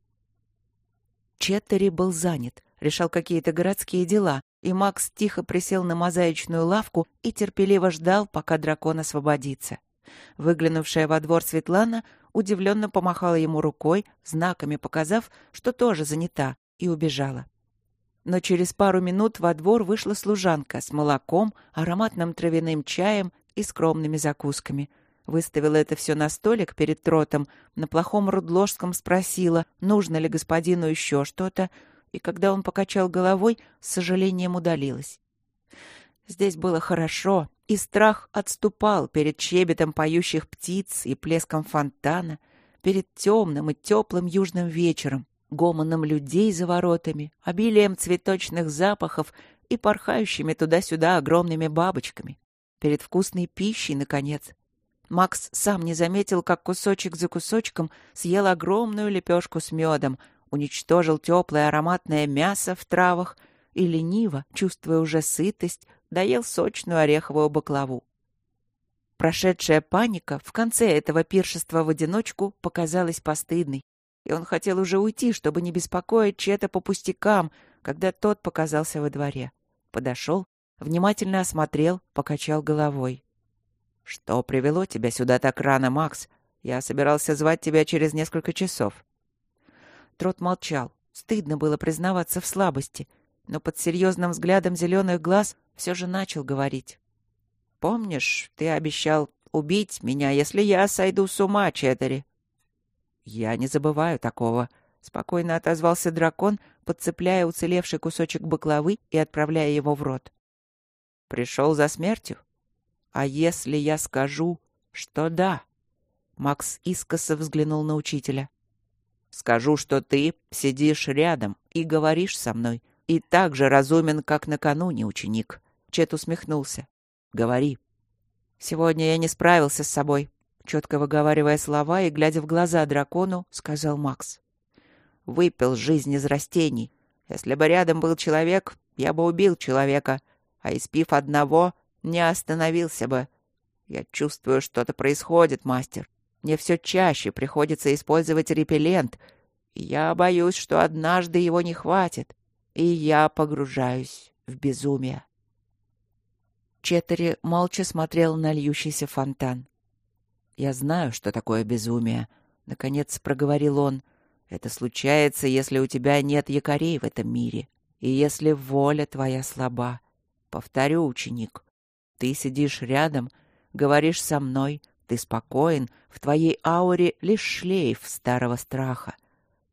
[SPEAKER 1] Четтери был занят, решал какие-то городские дела, и Макс тихо присел на мозаичную лавку и терпеливо ждал, пока дракон освободится. Выглянувшая во двор Светлана удивленно помахала ему рукой, знаками показав, что тоже занята, и убежала. Но через пару минут во двор вышла служанка с молоком, ароматным травяным чаем и скромными закусками. Выставила это все на столик перед тротом, на плохом рудложском спросила, нужно ли господину еще что-то, и когда он покачал головой, с сожалением удалилась. Здесь было хорошо, и страх отступал перед щебетом поющих птиц и плеском фонтана, перед темным и теплым южным вечером, гомоном людей за воротами, обилием цветочных запахов и порхающими туда-сюда огромными бабочками. Перед вкусной пищей, наконец. Макс сам не заметил, как кусочек за кусочком съел огромную лепешку с медом, уничтожил теплое ароматное мясо в травах и лениво, чувствуя уже сытость, доел сочную ореховую баклаву. Прошедшая паника в конце этого пиршества в одиночку показалась постыдной и он хотел уже уйти, чтобы не беспокоить чья-то по пустякам, когда тот показался во дворе. Подошел, внимательно осмотрел, покачал головой. «Что привело тебя сюда так рано, Макс? Я собирался звать тебя через несколько часов». Трот молчал. Стыдно было признаваться в слабости, но под серьезным взглядом зеленых глаз все же начал говорить.
[SPEAKER 2] помнишь, ты обещал убить меня, если я сойду с ума, Четери?» «Я не забываю такого», — спокойно отозвался дракон, подцепляя уцелевший кусочек баклавы и отправляя его в рот. «Пришел за смертью? А если я скажу, что да?» Макс искоса взглянул на учителя. «Скажу, что ты сидишь рядом и говоришь со мной, и так же разумен, как накануне, ученик». Чет усмехнулся. «Говори». «Сегодня я не справился с собой», — четко выговаривая слова и глядя в глаза дракону, сказал Макс. «Выпил жизнь из растений. Если бы рядом был человек, я бы убил человека, а испив одного, не остановился бы. Я чувствую, что-то происходит, мастер. Мне все чаще приходится использовать репеллент. Я боюсь, что однажды его не хватит, и я погружаюсь в безумие. Четери молча смотрел на льющийся фонтан. «Я знаю, что такое безумие», — наконец проговорил он. «Это случается, если у тебя нет якорей в этом мире, и если воля твоя слаба. Повторю, ученик, ты сидишь рядом, говоришь со мной, ты спокоен, в твоей ауре лишь шлейф старого страха.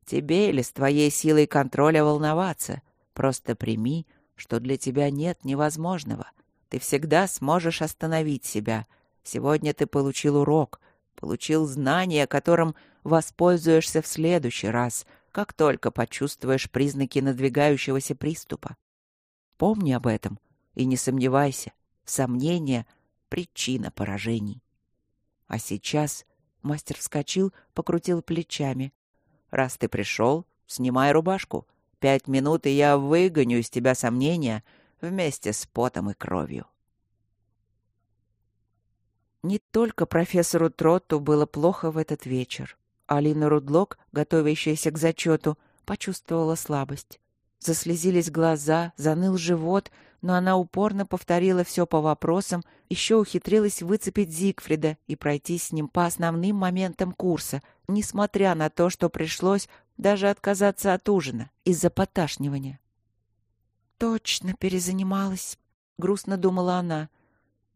[SPEAKER 2] Тебе или с твоей силой контроля волноваться? Просто прими, что для тебя нет невозможного. Ты всегда сможешь остановить себя. Сегодня ты получил урок, получил знание, которым воспользуешься в следующий раз, как только почувствуешь признаки надвигающегося приступа. Помни об этом и не сомневайся. Сомнение — причина поражений. А сейчас мастер вскочил, покрутил плечами. «Раз ты пришел, снимай рубашку. Пять минут, и я выгоню из тебя сомнения вместе с потом и кровью». Не только профессору Тротту было плохо в этот вечер. Алина Рудлок, готовящаяся к зачету, почувствовала слабость. Заслезились глаза, заныл живот, но она упорно повторила все по вопросам, еще ухитрилась выцепить Зигфрида и пройти с ним по основным моментам курса, несмотря на то, что пришлось даже отказаться от ужина из-за поташнивания. «Точно перезанималась», — грустно думала она.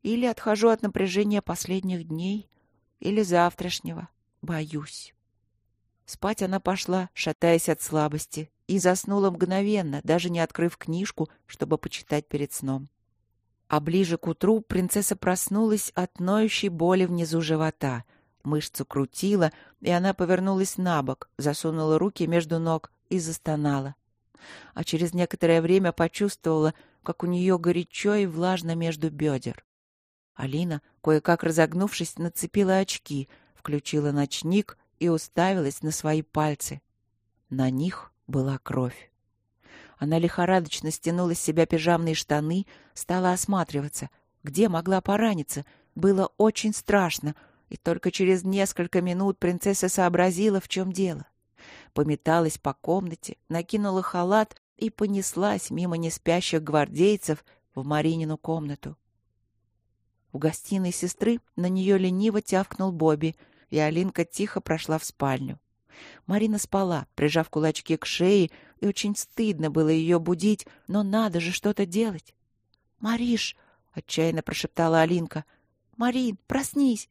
[SPEAKER 2] «Или отхожу от напряжения последних дней, или завтрашнего. Боюсь». Спать она пошла, шатаясь от слабости, и заснула мгновенно, даже не открыв книжку, чтобы почитать перед сном. А ближе к утру принцесса проснулась от ноющей боли внизу живота. Мышцу крутила, и она повернулась на бок, засунула руки между ног и застонала. А через некоторое время почувствовала, как у нее горячо и влажно между бедер. Алина, кое-как разогнувшись, нацепила очки, включила ночник и уставилась на свои пальцы. На них была кровь. Она лихорадочно стянула с себя пижамные штаны, стала осматриваться. Где могла пораниться? Было очень страшно, и только через несколько минут принцесса сообразила, в чем дело. Пометалась по комнате, накинула халат и понеслась мимо неспящих гвардейцев в Маринину комнату. В гостиной сестры на нее лениво тявкнул Бобби, и Алинка тихо прошла в спальню. Марина спала, прижав кулачки к шее, и очень стыдно было ее будить, но надо же что-то делать. «Мариш!» — отчаянно прошептала Алинка. «Марин, проснись!»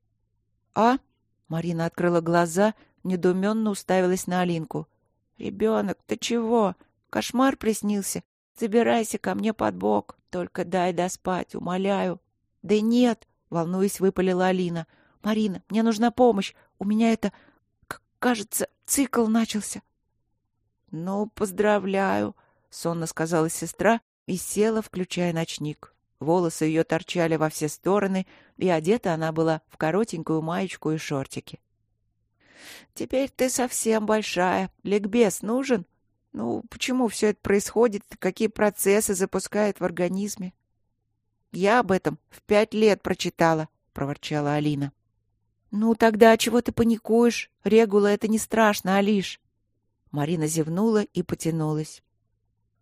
[SPEAKER 2] «А?» — Марина открыла глаза, недоуменно уставилась на Алинку. «Ребенок, ты чего? Кошмар приснился? Забирайся ко мне под бок. Только дай доспать, умоляю». «Да нет!» — волнуясь, выпалила Алина. «Марина, мне нужна помощь. У меня это Кажется, цикл начался. Ну, поздравляю, сонно сказала сестра и села, включая ночник. Волосы ее торчали во все стороны, и одета она была в коротенькую маечку и шортики. Теперь ты совсем большая. Ликбез нужен? Ну, почему все это происходит, какие процессы запускает в организме? Я об этом в пять лет прочитала, проворчала Алина. «Ну, тогда чего ты паникуешь? Регула — это не страшно, Алиш!» Марина зевнула и потянулась.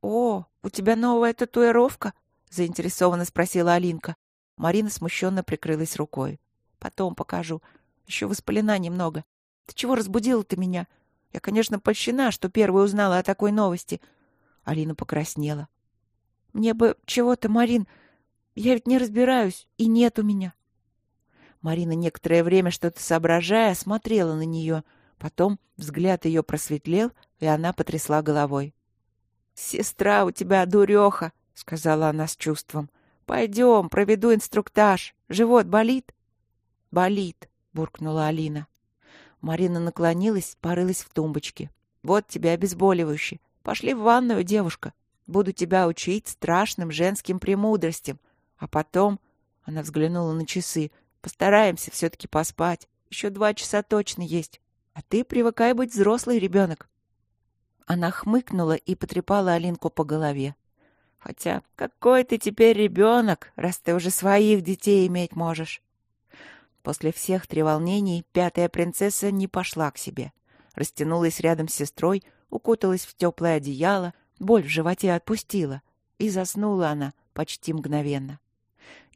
[SPEAKER 2] «О, у тебя новая татуировка?» — заинтересованно спросила Алинка. Марина смущенно прикрылась рукой. «Потом покажу. Еще воспалена немного. Ты чего разбудила ты меня? Я, конечно, польщена, что первой узнала о такой новости». Алина покраснела. «Мне бы чего-то, Марин.
[SPEAKER 1] Я ведь не разбираюсь, и нет у меня. Марина некоторое время что-то соображая, смотрела на нее. Потом взгляд ее просветлел, и она потрясла головой. «Сестра у тебя дуреха», — сказала она с чувством. «Пойдем, проведу инструктаж. Живот болит?» «Болит», — буркнула Алина. Марина наклонилась, порылась в тумбочке. «Вот тебе обезболивающее. Пошли в ванную, девушка. Буду тебя учить страшным женским премудростям. А потом...» Она взглянула на часы. «Постараемся все-таки поспать. Еще два часа точно есть. А ты привыкай быть взрослый ребенок. Она хмыкнула и потрепала Алинку по голове. «Хотя какой ты теперь ребенок, раз ты уже своих детей иметь можешь?» После всех треволнений пятая принцесса не пошла к себе. Растянулась рядом с сестрой, укуталась в теплое одеяло, боль в животе отпустила, и заснула она почти мгновенно.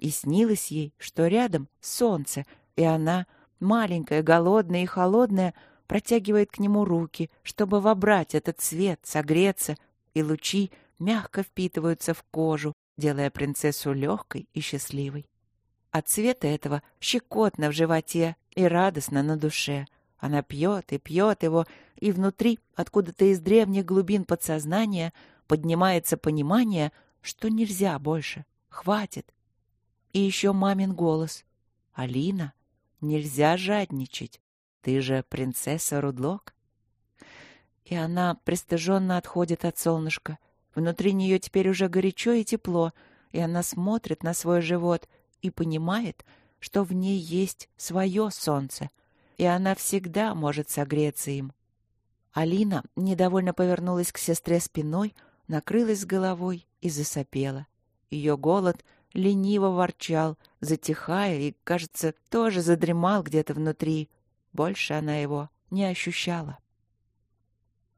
[SPEAKER 1] И снилось ей, что рядом солнце, и она, маленькая, голодная и холодная, протягивает к нему руки, чтобы вобрать этот свет, согреться, и лучи мягко впитываются в кожу, делая принцессу легкой и счастливой. От цвета этого щекотно в животе и радостно на душе. Она пьет и пьет его, и внутри, откуда-то из древних глубин подсознания, поднимается понимание, что нельзя больше, хватит. И еще мамин голос. «Алина, нельзя жадничать. Ты же принцесса Рудлок. И она пристыженно отходит от солнышка. Внутри нее теперь уже горячо и тепло, и она смотрит на свой живот и понимает, что в ней есть свое солнце, и она всегда может согреться им. Алина недовольно повернулась к сестре спиной, накрылась головой и засопела. Ее голод лениво ворчал, затихая и, кажется, тоже задремал где-то внутри, больше она его не ощущала.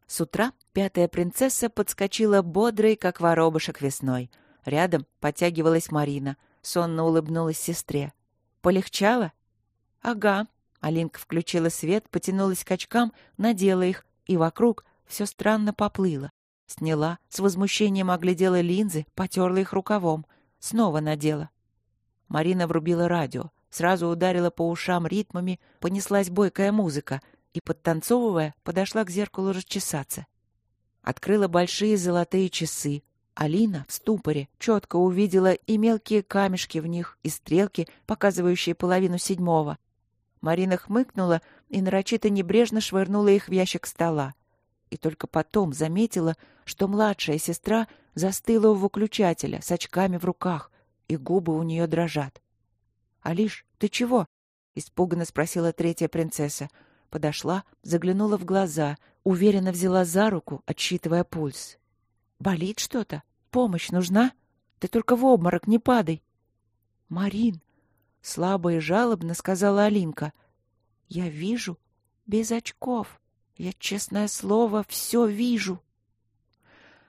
[SPEAKER 1] С утра пятая принцесса подскочила бодрой, как воробушек весной. Рядом подтягивалась Марина, сонно улыбнулась сестре. «Полегчало?» «Ага». Алинка включила свет, потянулась к очкам, надела их, и вокруг все странно поплыло. Сняла, с возмущением оглядела линзы, потерла их рукавом. Снова надела. Марина врубила радио. Сразу ударила по ушам ритмами, понеслась бойкая музыка и, подтанцовывая, подошла к зеркалу расчесаться. Открыла большие золотые часы. Алина в ступоре четко увидела и мелкие камешки в них, и стрелки, показывающие половину седьмого. Марина хмыкнула и нарочито небрежно швырнула их в ящик стола. И только потом заметила, что младшая сестра застыла у выключателя с очками в руках, и губы у нее дрожат. «Алиш, ты чего?» — испуганно спросила третья принцесса. Подошла, заглянула в глаза, уверенно взяла за руку, отсчитывая пульс. «Болит что-то? Помощь нужна? Ты только в обморок не падай!» «Марин!» — слабо и жалобно сказала Алинка. «Я вижу без очков. Я, честное слово, все вижу!»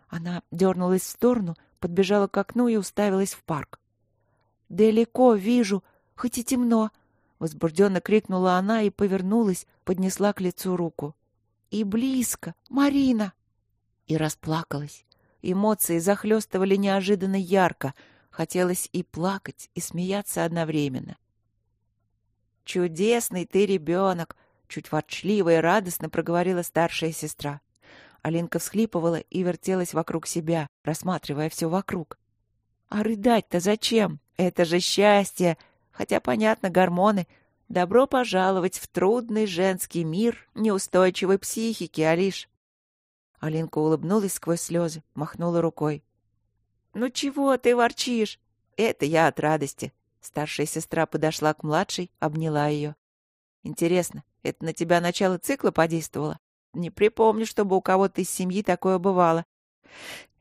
[SPEAKER 1] Она дернулась в сторону, подбежала к окну и уставилась в парк. «Далеко вижу!» хоть и темно!» — возбужденно крикнула она и повернулась, поднесла к лицу руку. «И близко! Марина!» И расплакалась. Эмоции захлестывали неожиданно ярко. Хотелось и плакать, и смеяться одновременно. «Чудесный ты ребенок!» — чуть ворчливо и радостно проговорила старшая сестра. Алинка всхлипывала и вертелась вокруг себя, рассматривая все вокруг. «А рыдать-то зачем? Это же счастье!» Хотя, понятно, гормоны. Добро пожаловать в трудный женский мир неустойчивой психики, Алиш. Алинка улыбнулась сквозь слезы, махнула рукой. «Ну чего ты ворчишь? Это я от радости». Старшая сестра подошла к младшей, обняла ее. «Интересно, это на тебя начало цикла подействовало? Не припомню, чтобы у кого-то из семьи такое бывало.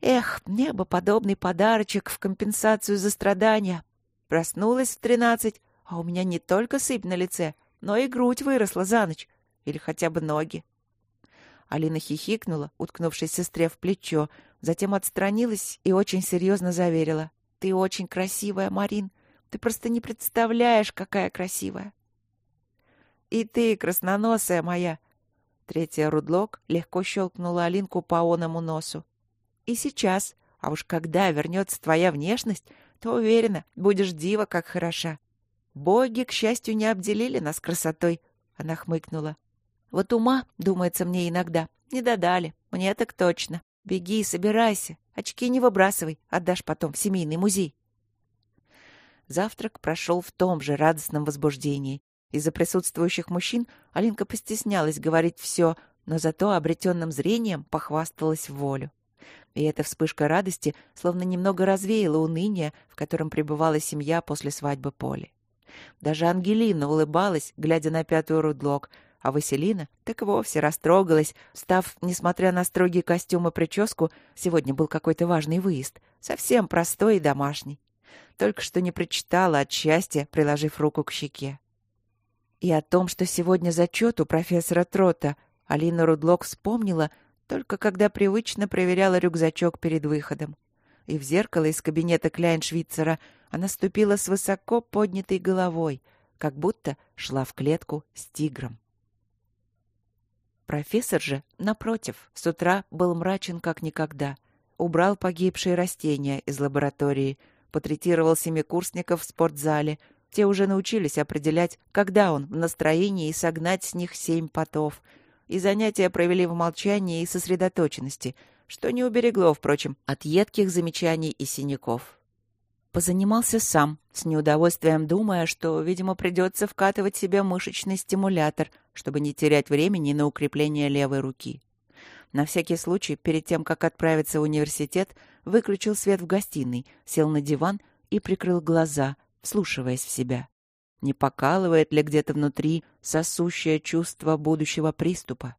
[SPEAKER 1] Эх, мне бы подобный подарочек в компенсацию за страдания. Проснулась в тринадцать, а у меня не только сыпь на лице, но и грудь выросла за ночь. Или хотя бы ноги. Алина хихикнула, уткнувшись сестре в плечо, затем отстранилась и очень серьезно заверила. «Ты очень красивая, Марин. Ты просто не представляешь, какая красивая». «И ты, красноносая моя!» Третья Рудлок легко щелкнула Алинку по оному носу. «И сейчас, а уж когда вернется твоя внешность, то уверена, будешь дива, как хороша. Боги, к счастью, не обделили нас красотой, — она хмыкнула. Вот ума, думается мне иногда, не додали. Мне так точно. Беги, собирайся. Очки не выбрасывай, отдашь потом в семейный музей. Завтрак прошел в том же радостном возбуждении. Из-за присутствующих мужчин Алинка постеснялась говорить все, но зато обретенным зрением похвасталась в волю. И эта вспышка радости словно немного развеяла уныние, в котором пребывала семья после свадьбы Поли. Даже Ангелина улыбалась, глядя на пятую рудлок, а Василина так вовсе растрогалась, став, несмотря на строгий костюм и прическу, сегодня был какой-то важный выезд, совсем простой и домашний. Только что не прочитала от счастья, приложив руку к щеке. И о том, что сегодня зачет у профессора Трота, Алина Рудлок вспомнила только когда привычно проверяла рюкзачок перед выходом. И в зеркало из кабинета Кляйншвицера она ступила с высоко поднятой головой, как будто шла в клетку с тигром. Профессор же, напротив, с утра был мрачен как никогда. Убрал погибшие растения из лаборатории, потретировал семикурсников в спортзале. Те уже научились определять, когда он в настроении и согнать с них семь потов. И занятия провели в молчании и сосредоточенности, что не уберегло, впрочем, от едких замечаний и синяков. Позанимался сам, с неудовольствием думая, что, видимо, придется вкатывать себе мышечный стимулятор, чтобы не терять времени на укрепление левой руки. На всякий случай, перед тем, как отправиться в университет, выключил свет в гостиной, сел на диван и прикрыл глаза, вслушиваясь в себя. Не покалывает ли где-то внутри сосущее чувство будущего приступа?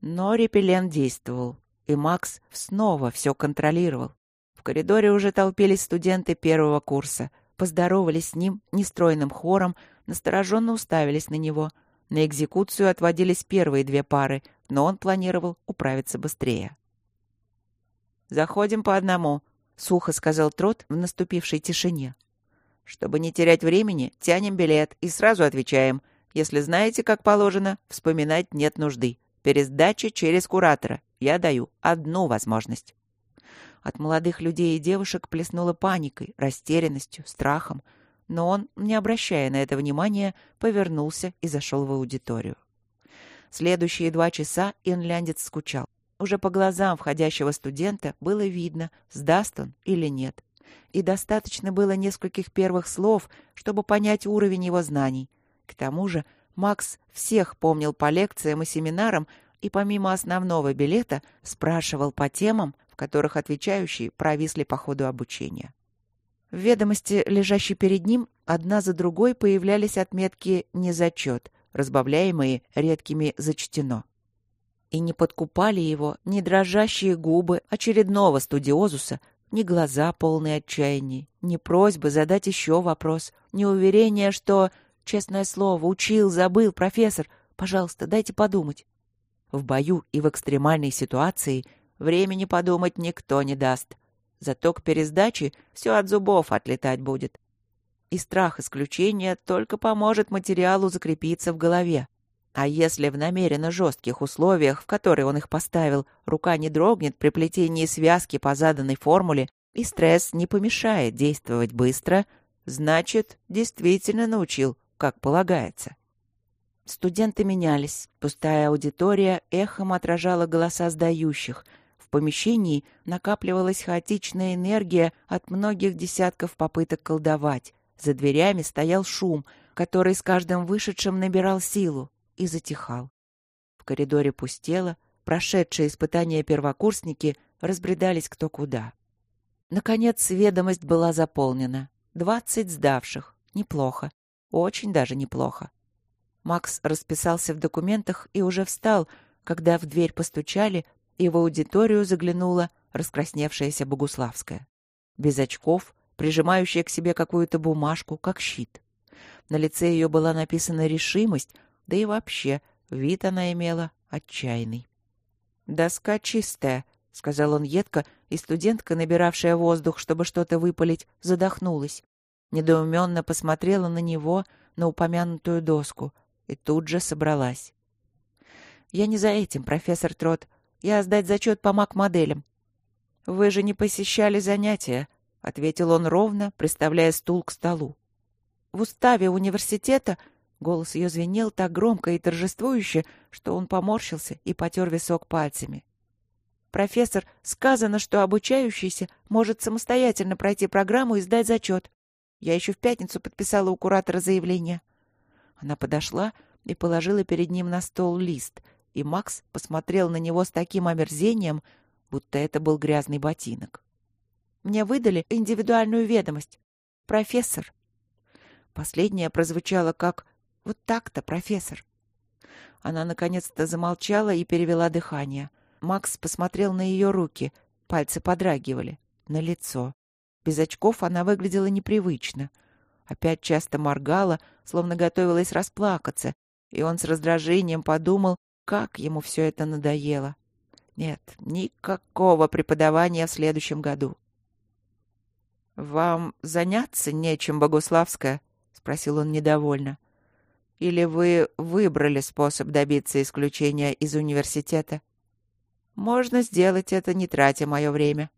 [SPEAKER 1] Но репеллент действовал, и Макс снова все контролировал. В коридоре уже толпились студенты первого курса, поздоровались с ним нестройным хором, настороженно уставились на него. На экзекуцию отводились первые две пары, но он планировал управиться быстрее. «Заходим по одному», — сухо сказал Трот в наступившей тишине. «Чтобы не терять времени, тянем билет и сразу отвечаем. Если знаете, как положено, вспоминать нет нужды. Пересдача через куратора. Я даю одну возможность». От молодых людей и девушек плеснула паникой, растерянностью, страхом, но он, не обращая на это внимания, повернулся и зашел в аудиторию. Следующие два часа инляндец скучал. Уже по глазам входящего студента было видно, сдаст он или нет. И достаточно было нескольких первых слов, чтобы понять уровень его знаний. К тому же Макс всех помнил по лекциям и семинарам и помимо основного билета спрашивал по темам, в которых отвечающие провисли по ходу обучения. В ведомости, лежащей перед ним, одна за другой появлялись отметки «незачет», разбавляемые редкими «зачтено». И не подкупали его ни дрожащие губы очередного студиозуса, ни глаза полные отчаяния, ни просьбы задать еще вопрос, ни уверения, что, честное слово, учил, забыл, профессор, пожалуйста, дайте подумать. В бою и в экстремальной ситуации времени подумать никто не даст. Зато к пересдаче все от зубов отлетать будет. И страх исключения только поможет материалу закрепиться в голове. А если в намеренно жестких условиях, в которые он их поставил, рука не дрогнет при плетении связки по заданной формуле, и стресс не помешает действовать быстро, значит, действительно научил, как полагается. Студенты менялись. Пустая аудитория эхом отражала голоса сдающих. В помещении накапливалась хаотичная энергия от многих десятков попыток колдовать. За дверями стоял шум, который с каждым вышедшим набирал силу и затихал. В коридоре пустело, прошедшие испытания первокурсники разбредались кто куда. Наконец, ведомость была заполнена. Двадцать сдавших. Неплохо. Очень даже неплохо. Макс расписался в документах и уже встал, когда в дверь постучали, и в аудиторию заглянула раскрасневшаяся Богуславская. Без очков, прижимающая к себе какую-то бумажку, как щит. На лице ее была написана решимость, да и вообще вид она имела отчаянный. «Доска чистая», — сказал он едко, и студентка, набиравшая воздух, чтобы что-то выпалить, задохнулась. Недоуменно посмотрела на него, на упомянутую доску, и тут же собралась. «Я не за этим, профессор Трот. Я сдать зачет по маг-моделям». «Вы же не посещали занятия», — ответил он ровно, приставляя стул к столу. В уставе университета голос ее звенел так громко и торжествующе, что он поморщился и потер висок пальцами. «Профессор, сказано, что обучающийся может самостоятельно пройти программу и сдать зачет. Я еще в пятницу подписала у куратора заявление». Она подошла и положила перед ним на стол лист, и Макс посмотрел на него с таким омерзением, будто это был грязный ботинок. Мне выдали индивидуальную ведомость. Профессор. Последнее прозвучало как «Вот так-то, профессор». Она наконец-то замолчала и перевела дыхание. Макс посмотрел на ее руки. Пальцы подрагивали. На лицо. Без очков она выглядела непривычно. Опять часто моргала, словно готовилась расплакаться, и он с раздражением подумал, как ему все это надоело. Нет, никакого преподавания в следующем году. «Вам заняться нечем, Богуславская?» — спросил он недовольно. «Или вы выбрали способ добиться исключения из университета?» «Можно сделать это, не тратя мое время».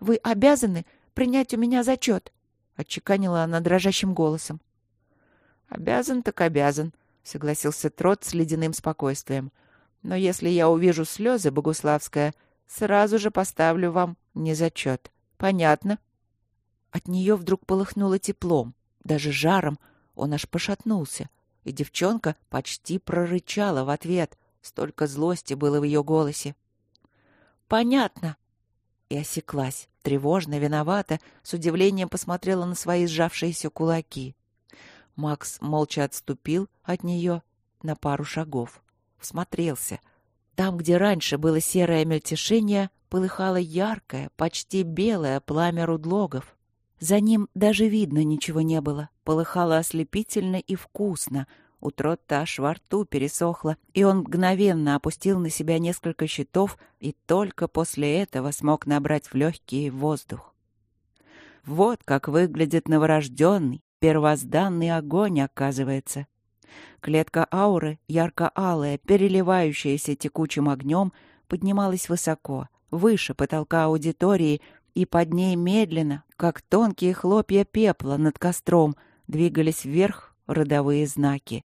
[SPEAKER 1] «Вы обязаны принять у меня зачет», — отчеканила она дрожащим голосом. «Обязан так обязан», — согласился Трот с ледяным спокойствием. «Но если я увижу слезы, Богуславская, сразу же поставлю вам незачет. Понятно?» От нее вдруг полыхнуло теплом, даже жаром. Он аж пошатнулся, и девчонка почти прорычала в ответ. Столько злости было в ее голосе. «Понятно!» И осеклась, тревожно, виновата, с удивлением посмотрела на свои сжавшиеся кулаки. Макс молча отступил от нее на пару шагов. Всмотрелся. Там, где раньше было серое мельтешение, полыхало яркое, почти белое пламя рудлогов. За ним даже видно ничего не было. Полыхало ослепительно и вкусно. У Тротта аж во рту пересохло, и он мгновенно опустил на себя несколько щитов и только после этого смог набрать в легкий воздух. Вот как выглядит новорожденный, первозданный огонь, оказывается. Клетка ауры, ярко-алая, переливающаяся текучим огнем, поднималась высоко, выше потолка аудитории, и под ней медленно, как тонкие хлопья пепла над костром, двигались вверх родовые знаки.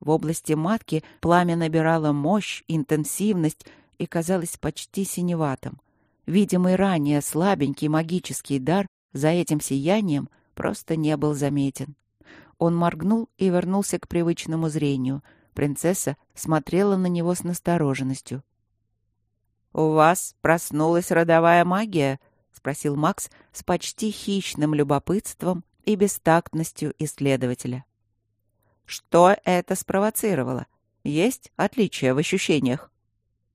[SPEAKER 1] В области матки пламя набирало мощь, интенсивность и казалось почти синеватым. Видимый ранее слабенький магический дар за этим сиянием просто не был заметен. Он моргнул и вернулся к привычному зрению. Принцесса смотрела на него с настороженностью. «У вас проснулась родовая магия?» Спросил Макс с почти хищным любопытством и бестактностью исследователя. Что это спровоцировало? Есть отличия в ощущениях?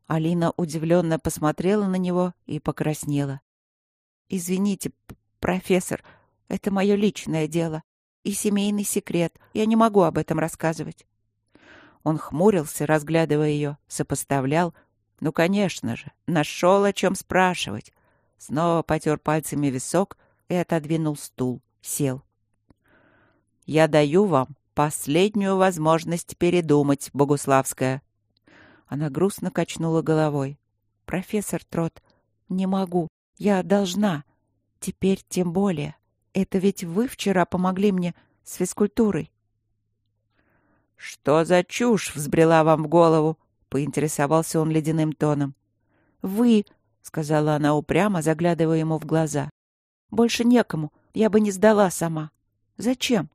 [SPEAKER 1] Алина удивленно посмотрела на него и покраснела. «Извините, профессор, это мое личное дело и семейный секрет. Я не могу об этом рассказывать». Он хмурился, разглядывая ее, сопоставлял. Ну, конечно же, нашел о чем спрашивать. Снова потер пальцами висок и отодвинул стул. Сел. «Я даю вам последнюю возможность передумать, Богуславская». Она грустно качнула головой. «Профессор Трот, не могу. Я должна. Теперь тем более. Это ведь вы вчера помогли мне с физкультурой». «Что за чушь взбрела вам в голову?» — поинтересовался он ледяным тоном. «Вы — сказала она упрямо, заглядывая ему в глаза. «Больше некому. Я бы не сдала сама. Зачем?»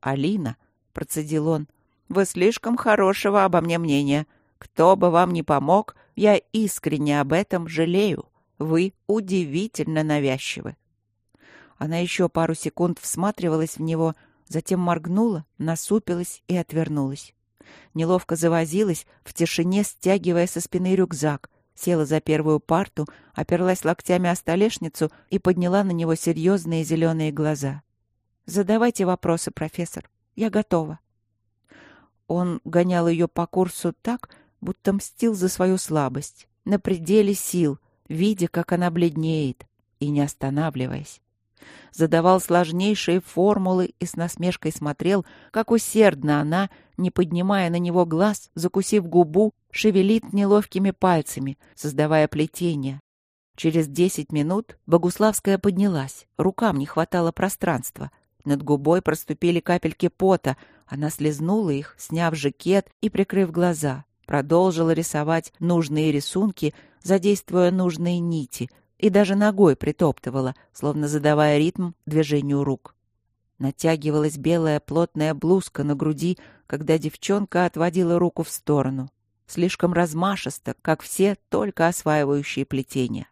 [SPEAKER 1] «Алина», — процедил он, — «вы слишком хорошего обо мне мнения. Кто бы вам ни помог, я искренне об этом жалею. Вы удивительно навязчивы». Она еще пару секунд всматривалась в него, затем моргнула, насупилась и отвернулась. Неловко завозилась, в тишине стягивая со спины рюкзак, села за первую парту, оперлась локтями о столешницу и подняла на него серьезные зеленые глаза. «Задавайте вопросы, профессор. Я готова». Он гонял ее по курсу так, будто мстил за свою слабость, на пределе сил, видя, как она бледнеет, и не останавливаясь задавал сложнейшие формулы и с насмешкой смотрел, как усердно она, не поднимая на него глаз, закусив губу, шевелит неловкими пальцами, создавая плетение. Через десять минут Богуславская поднялась. Рукам не хватало пространства. Над губой проступили капельки пота. Она слезнула их, сняв жакет и прикрыв глаза. Продолжила рисовать нужные рисунки, задействуя нужные нити, и даже ногой притоптывала, словно задавая ритм движению рук. Натягивалась белая плотная блузка на груди, когда девчонка отводила руку в сторону. Слишком размашисто, как все, только осваивающие плетение.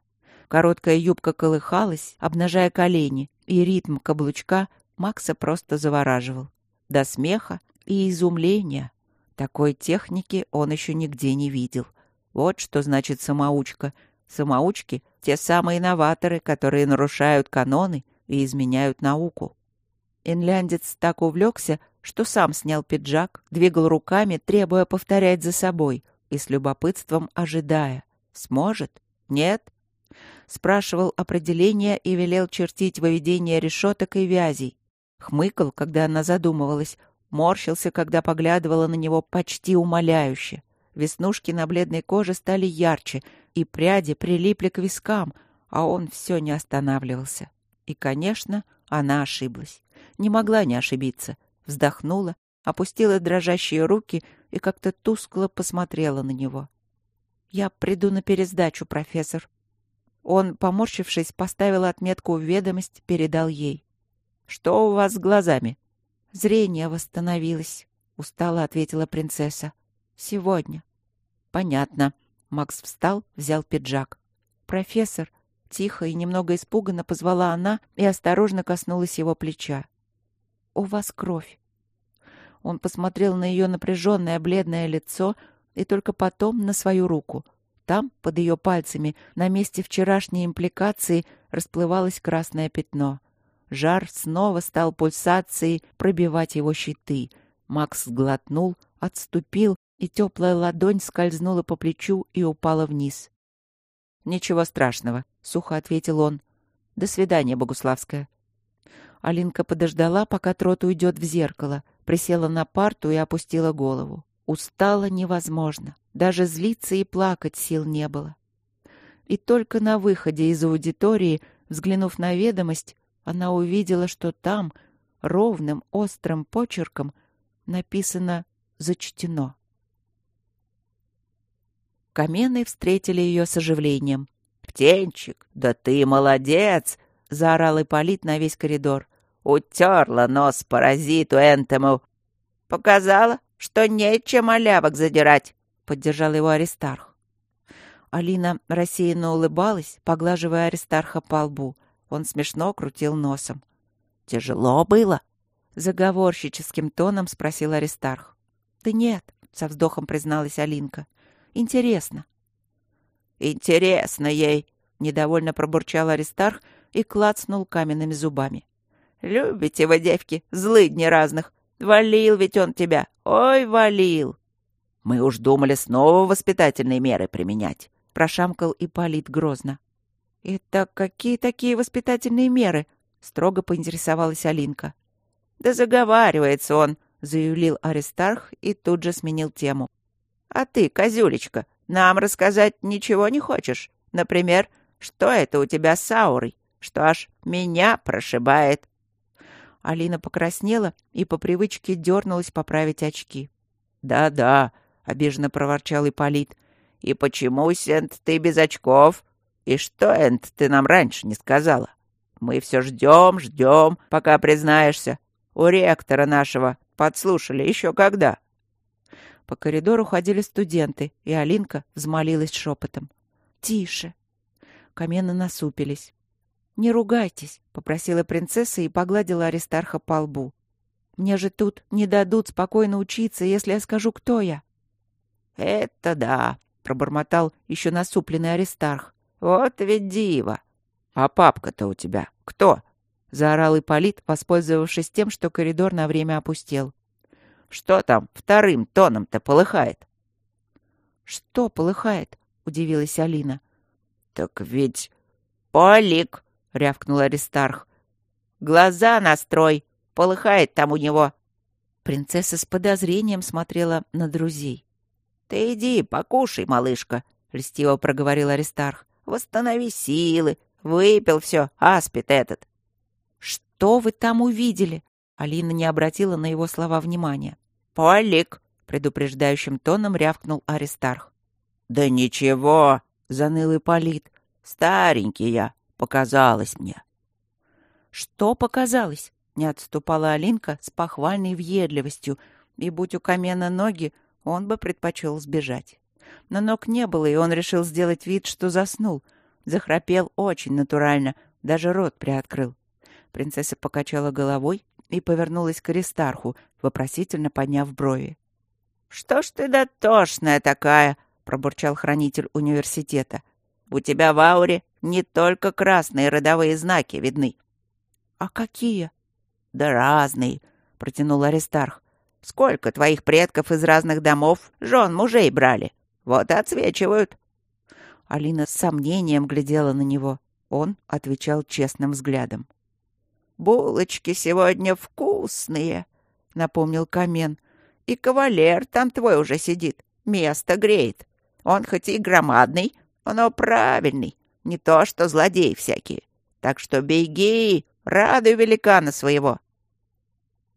[SPEAKER 1] Короткая юбка колыхалась, обнажая колени, и ритм каблучка Макса просто завораживал. До смеха и изумления. Такой техники он еще нигде не видел. Вот что значит самоучка. Самоучки — те самые новаторы, которые нарушают каноны и изменяют науку. Инляндец так увлекся, что сам снял пиджак, двигал руками, требуя повторять за собой, и с любопытством ожидая. Сможет? Нет? Спрашивал определение и велел чертить выведение решеток и вязей. Хмыкал, когда она задумывалась, морщился, когда поглядывала на него почти умоляюще. Веснушки на бледной коже стали ярче, и пряди прилипли к вискам, а он все не останавливался. И, конечно, она ошиблась. Не могла не ошибиться. Вздохнула, опустила дрожащие руки и как-то тускло посмотрела на него. «Я приду на пересдачу, профессор». Он, поморщившись, поставил отметку в ведомость, передал ей. «Что у вас с глазами?» «Зрение восстановилось», — устало ответила принцесса. «Сегодня». «Понятно». Макс встал, взял пиджак. «Профессор», — тихо и немного испуганно позвала она и осторожно коснулась его плеча у вас кровь». Он посмотрел на ее напряженное бледное лицо и только потом на свою руку. Там, под ее пальцами, на месте вчерашней импликации, расплывалось красное пятно. Жар снова стал пульсацией пробивать его щиты. Макс сглотнул, отступил, и теплая ладонь скользнула по плечу и упала вниз. «Ничего страшного», — сухо ответил он. «До свидания, Богуславская». Алинка подождала, пока трот уйдет в зеркало, присела на парту и опустила голову. Устала невозможно. Даже злиться и плакать сил не было. И только на выходе из аудитории, взглянув на ведомость, она увидела, что там ровным острым почерком написано «Зачтено». Камены встретили ее с оживлением. «Птенчик, да ты молодец!» — заорал Ипполит на весь коридор. Утерла нос паразиту Энтому. Показала, что нечем малявок задирать, — поддержал его Аристарх. Алина рассеянно улыбалась, поглаживая Аристарха по лбу. Он смешно крутил носом. «Тяжело было?» — заговорщическим тоном спросил Аристарх. «Да нет», — со вздохом призналась Алинка. «Интересно». «Интересно ей», — недовольно пробурчал Аристарх и клацнул каменными зубами. Любите вы, девки, злыдни разных. Валил ведь он тебя. Ой, валил. Мы уж думали снова воспитательные меры применять. Прошамкал Ипполит грозно. Это какие такие воспитательные меры? Строго поинтересовалась Алинка. Да заговаривается он, заявил Аристарх и тут же сменил тему. А ты, козюлечка, нам рассказать ничего не хочешь? Например, что это у тебя с аурой? Что аж меня прошибает? Алина покраснела и по привычке дернулась поправить очки. «Да-да», — обиженно проворчал Ипполит. «И почему, Сент, ты без очков? И что, Энт, ты нам раньше не сказала? Мы все ждем, ждем, пока признаешься. У ректора нашего подслушали еще когда?» По коридору ходили студенты, и Алинка взмолилась шепотом. «Тише!» Камены насупились. «Не ругайтесь», — попросила принцесса и погладила Аристарха по лбу. «Мне же тут не дадут спокойно учиться, если я скажу, кто я». «Это да», — пробормотал еще насупленный Аристарх. «Вот ведь диво! А папка-то у тебя кто?» — заорал Ипполит, воспользовавшись тем, что коридор на время опустел. «Что там вторым тоном-то полыхает?» «Что полыхает?» — удивилась Алина. «Так ведь Полик!» — рявкнул Аристарх. «Глаза настрой! Полыхает там у него!» Принцесса с подозрением смотрела на друзей. «Ты иди, покушай, малышка!» — льстиво проговорил Аристарх.
[SPEAKER 2] Восстанови силы. Выпил все, аспид этот.
[SPEAKER 1] Что вы там увидели? Алина не обратила на его слова внимания.
[SPEAKER 2] Полик,
[SPEAKER 1] предупреждающим тоном рявкнул Аристарх.
[SPEAKER 2] Да ничего, заныл Ипполит. Старенький я, показалось мне.
[SPEAKER 1] Что показалось? Не отступала Алинка с похвальной въедливостью, и, будь у Камена ноги, он бы предпочел сбежать. Но ног не было, и он решил сделать вид, что заснул. Захрапел очень натурально, даже рот приоткрыл. Принцесса покачала головой и повернулась к Аристарху, вопросительно подняв брови.
[SPEAKER 2] «Что ж ты дотошная такая?» — пробурчал хранитель университета. «У тебя в ауре не только красные родовые знаки видны».
[SPEAKER 1] «А какие?»
[SPEAKER 2] «Да разные», — протянул Аристарх. «Сколько твоих предков из разных домов жен мужей брали? Вот отсвечивают».
[SPEAKER 1] Алина с сомнением глядела на него. Он отвечал честным взглядом.
[SPEAKER 2] «Булочки сегодня вкусные», — напомнил Камен. «И кавалер там твой уже сидит, место греет. Он хоть и громадный, но правильный, не то что злодей всякие. Так что беги, радуй великана своего».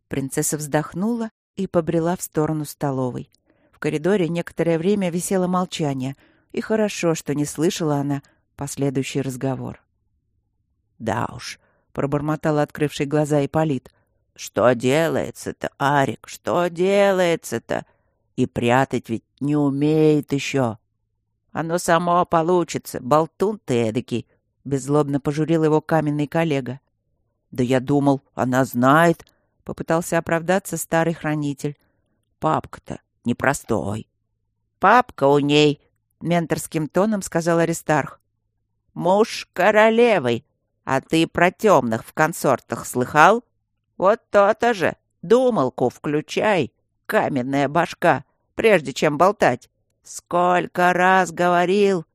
[SPEAKER 1] Принцесса вздохнула и побрела в сторону столовой. В коридоре некоторое время висело молчание, и хорошо, что не слышала она последующий разговор.
[SPEAKER 2] «Да уж», — пробормотал открывший глаза Ипполит, — «что делается-то, Арик, что делается-то? И прятать ведь не умеет еще». «Оно само получится, болтун ты эдакий», — беззлобно пожурил его каменный коллега. «Да я думал, она знает», — попытался оправдаться старый хранитель. «Папка-то непростой». «Папка у ней», — менторским тоном сказал Аристарх. «Муж королевы, а ты про темных в консортах слыхал? Вот то-то же, думалку включай, каменная башка, прежде чем болтать. Сколько раз говорил,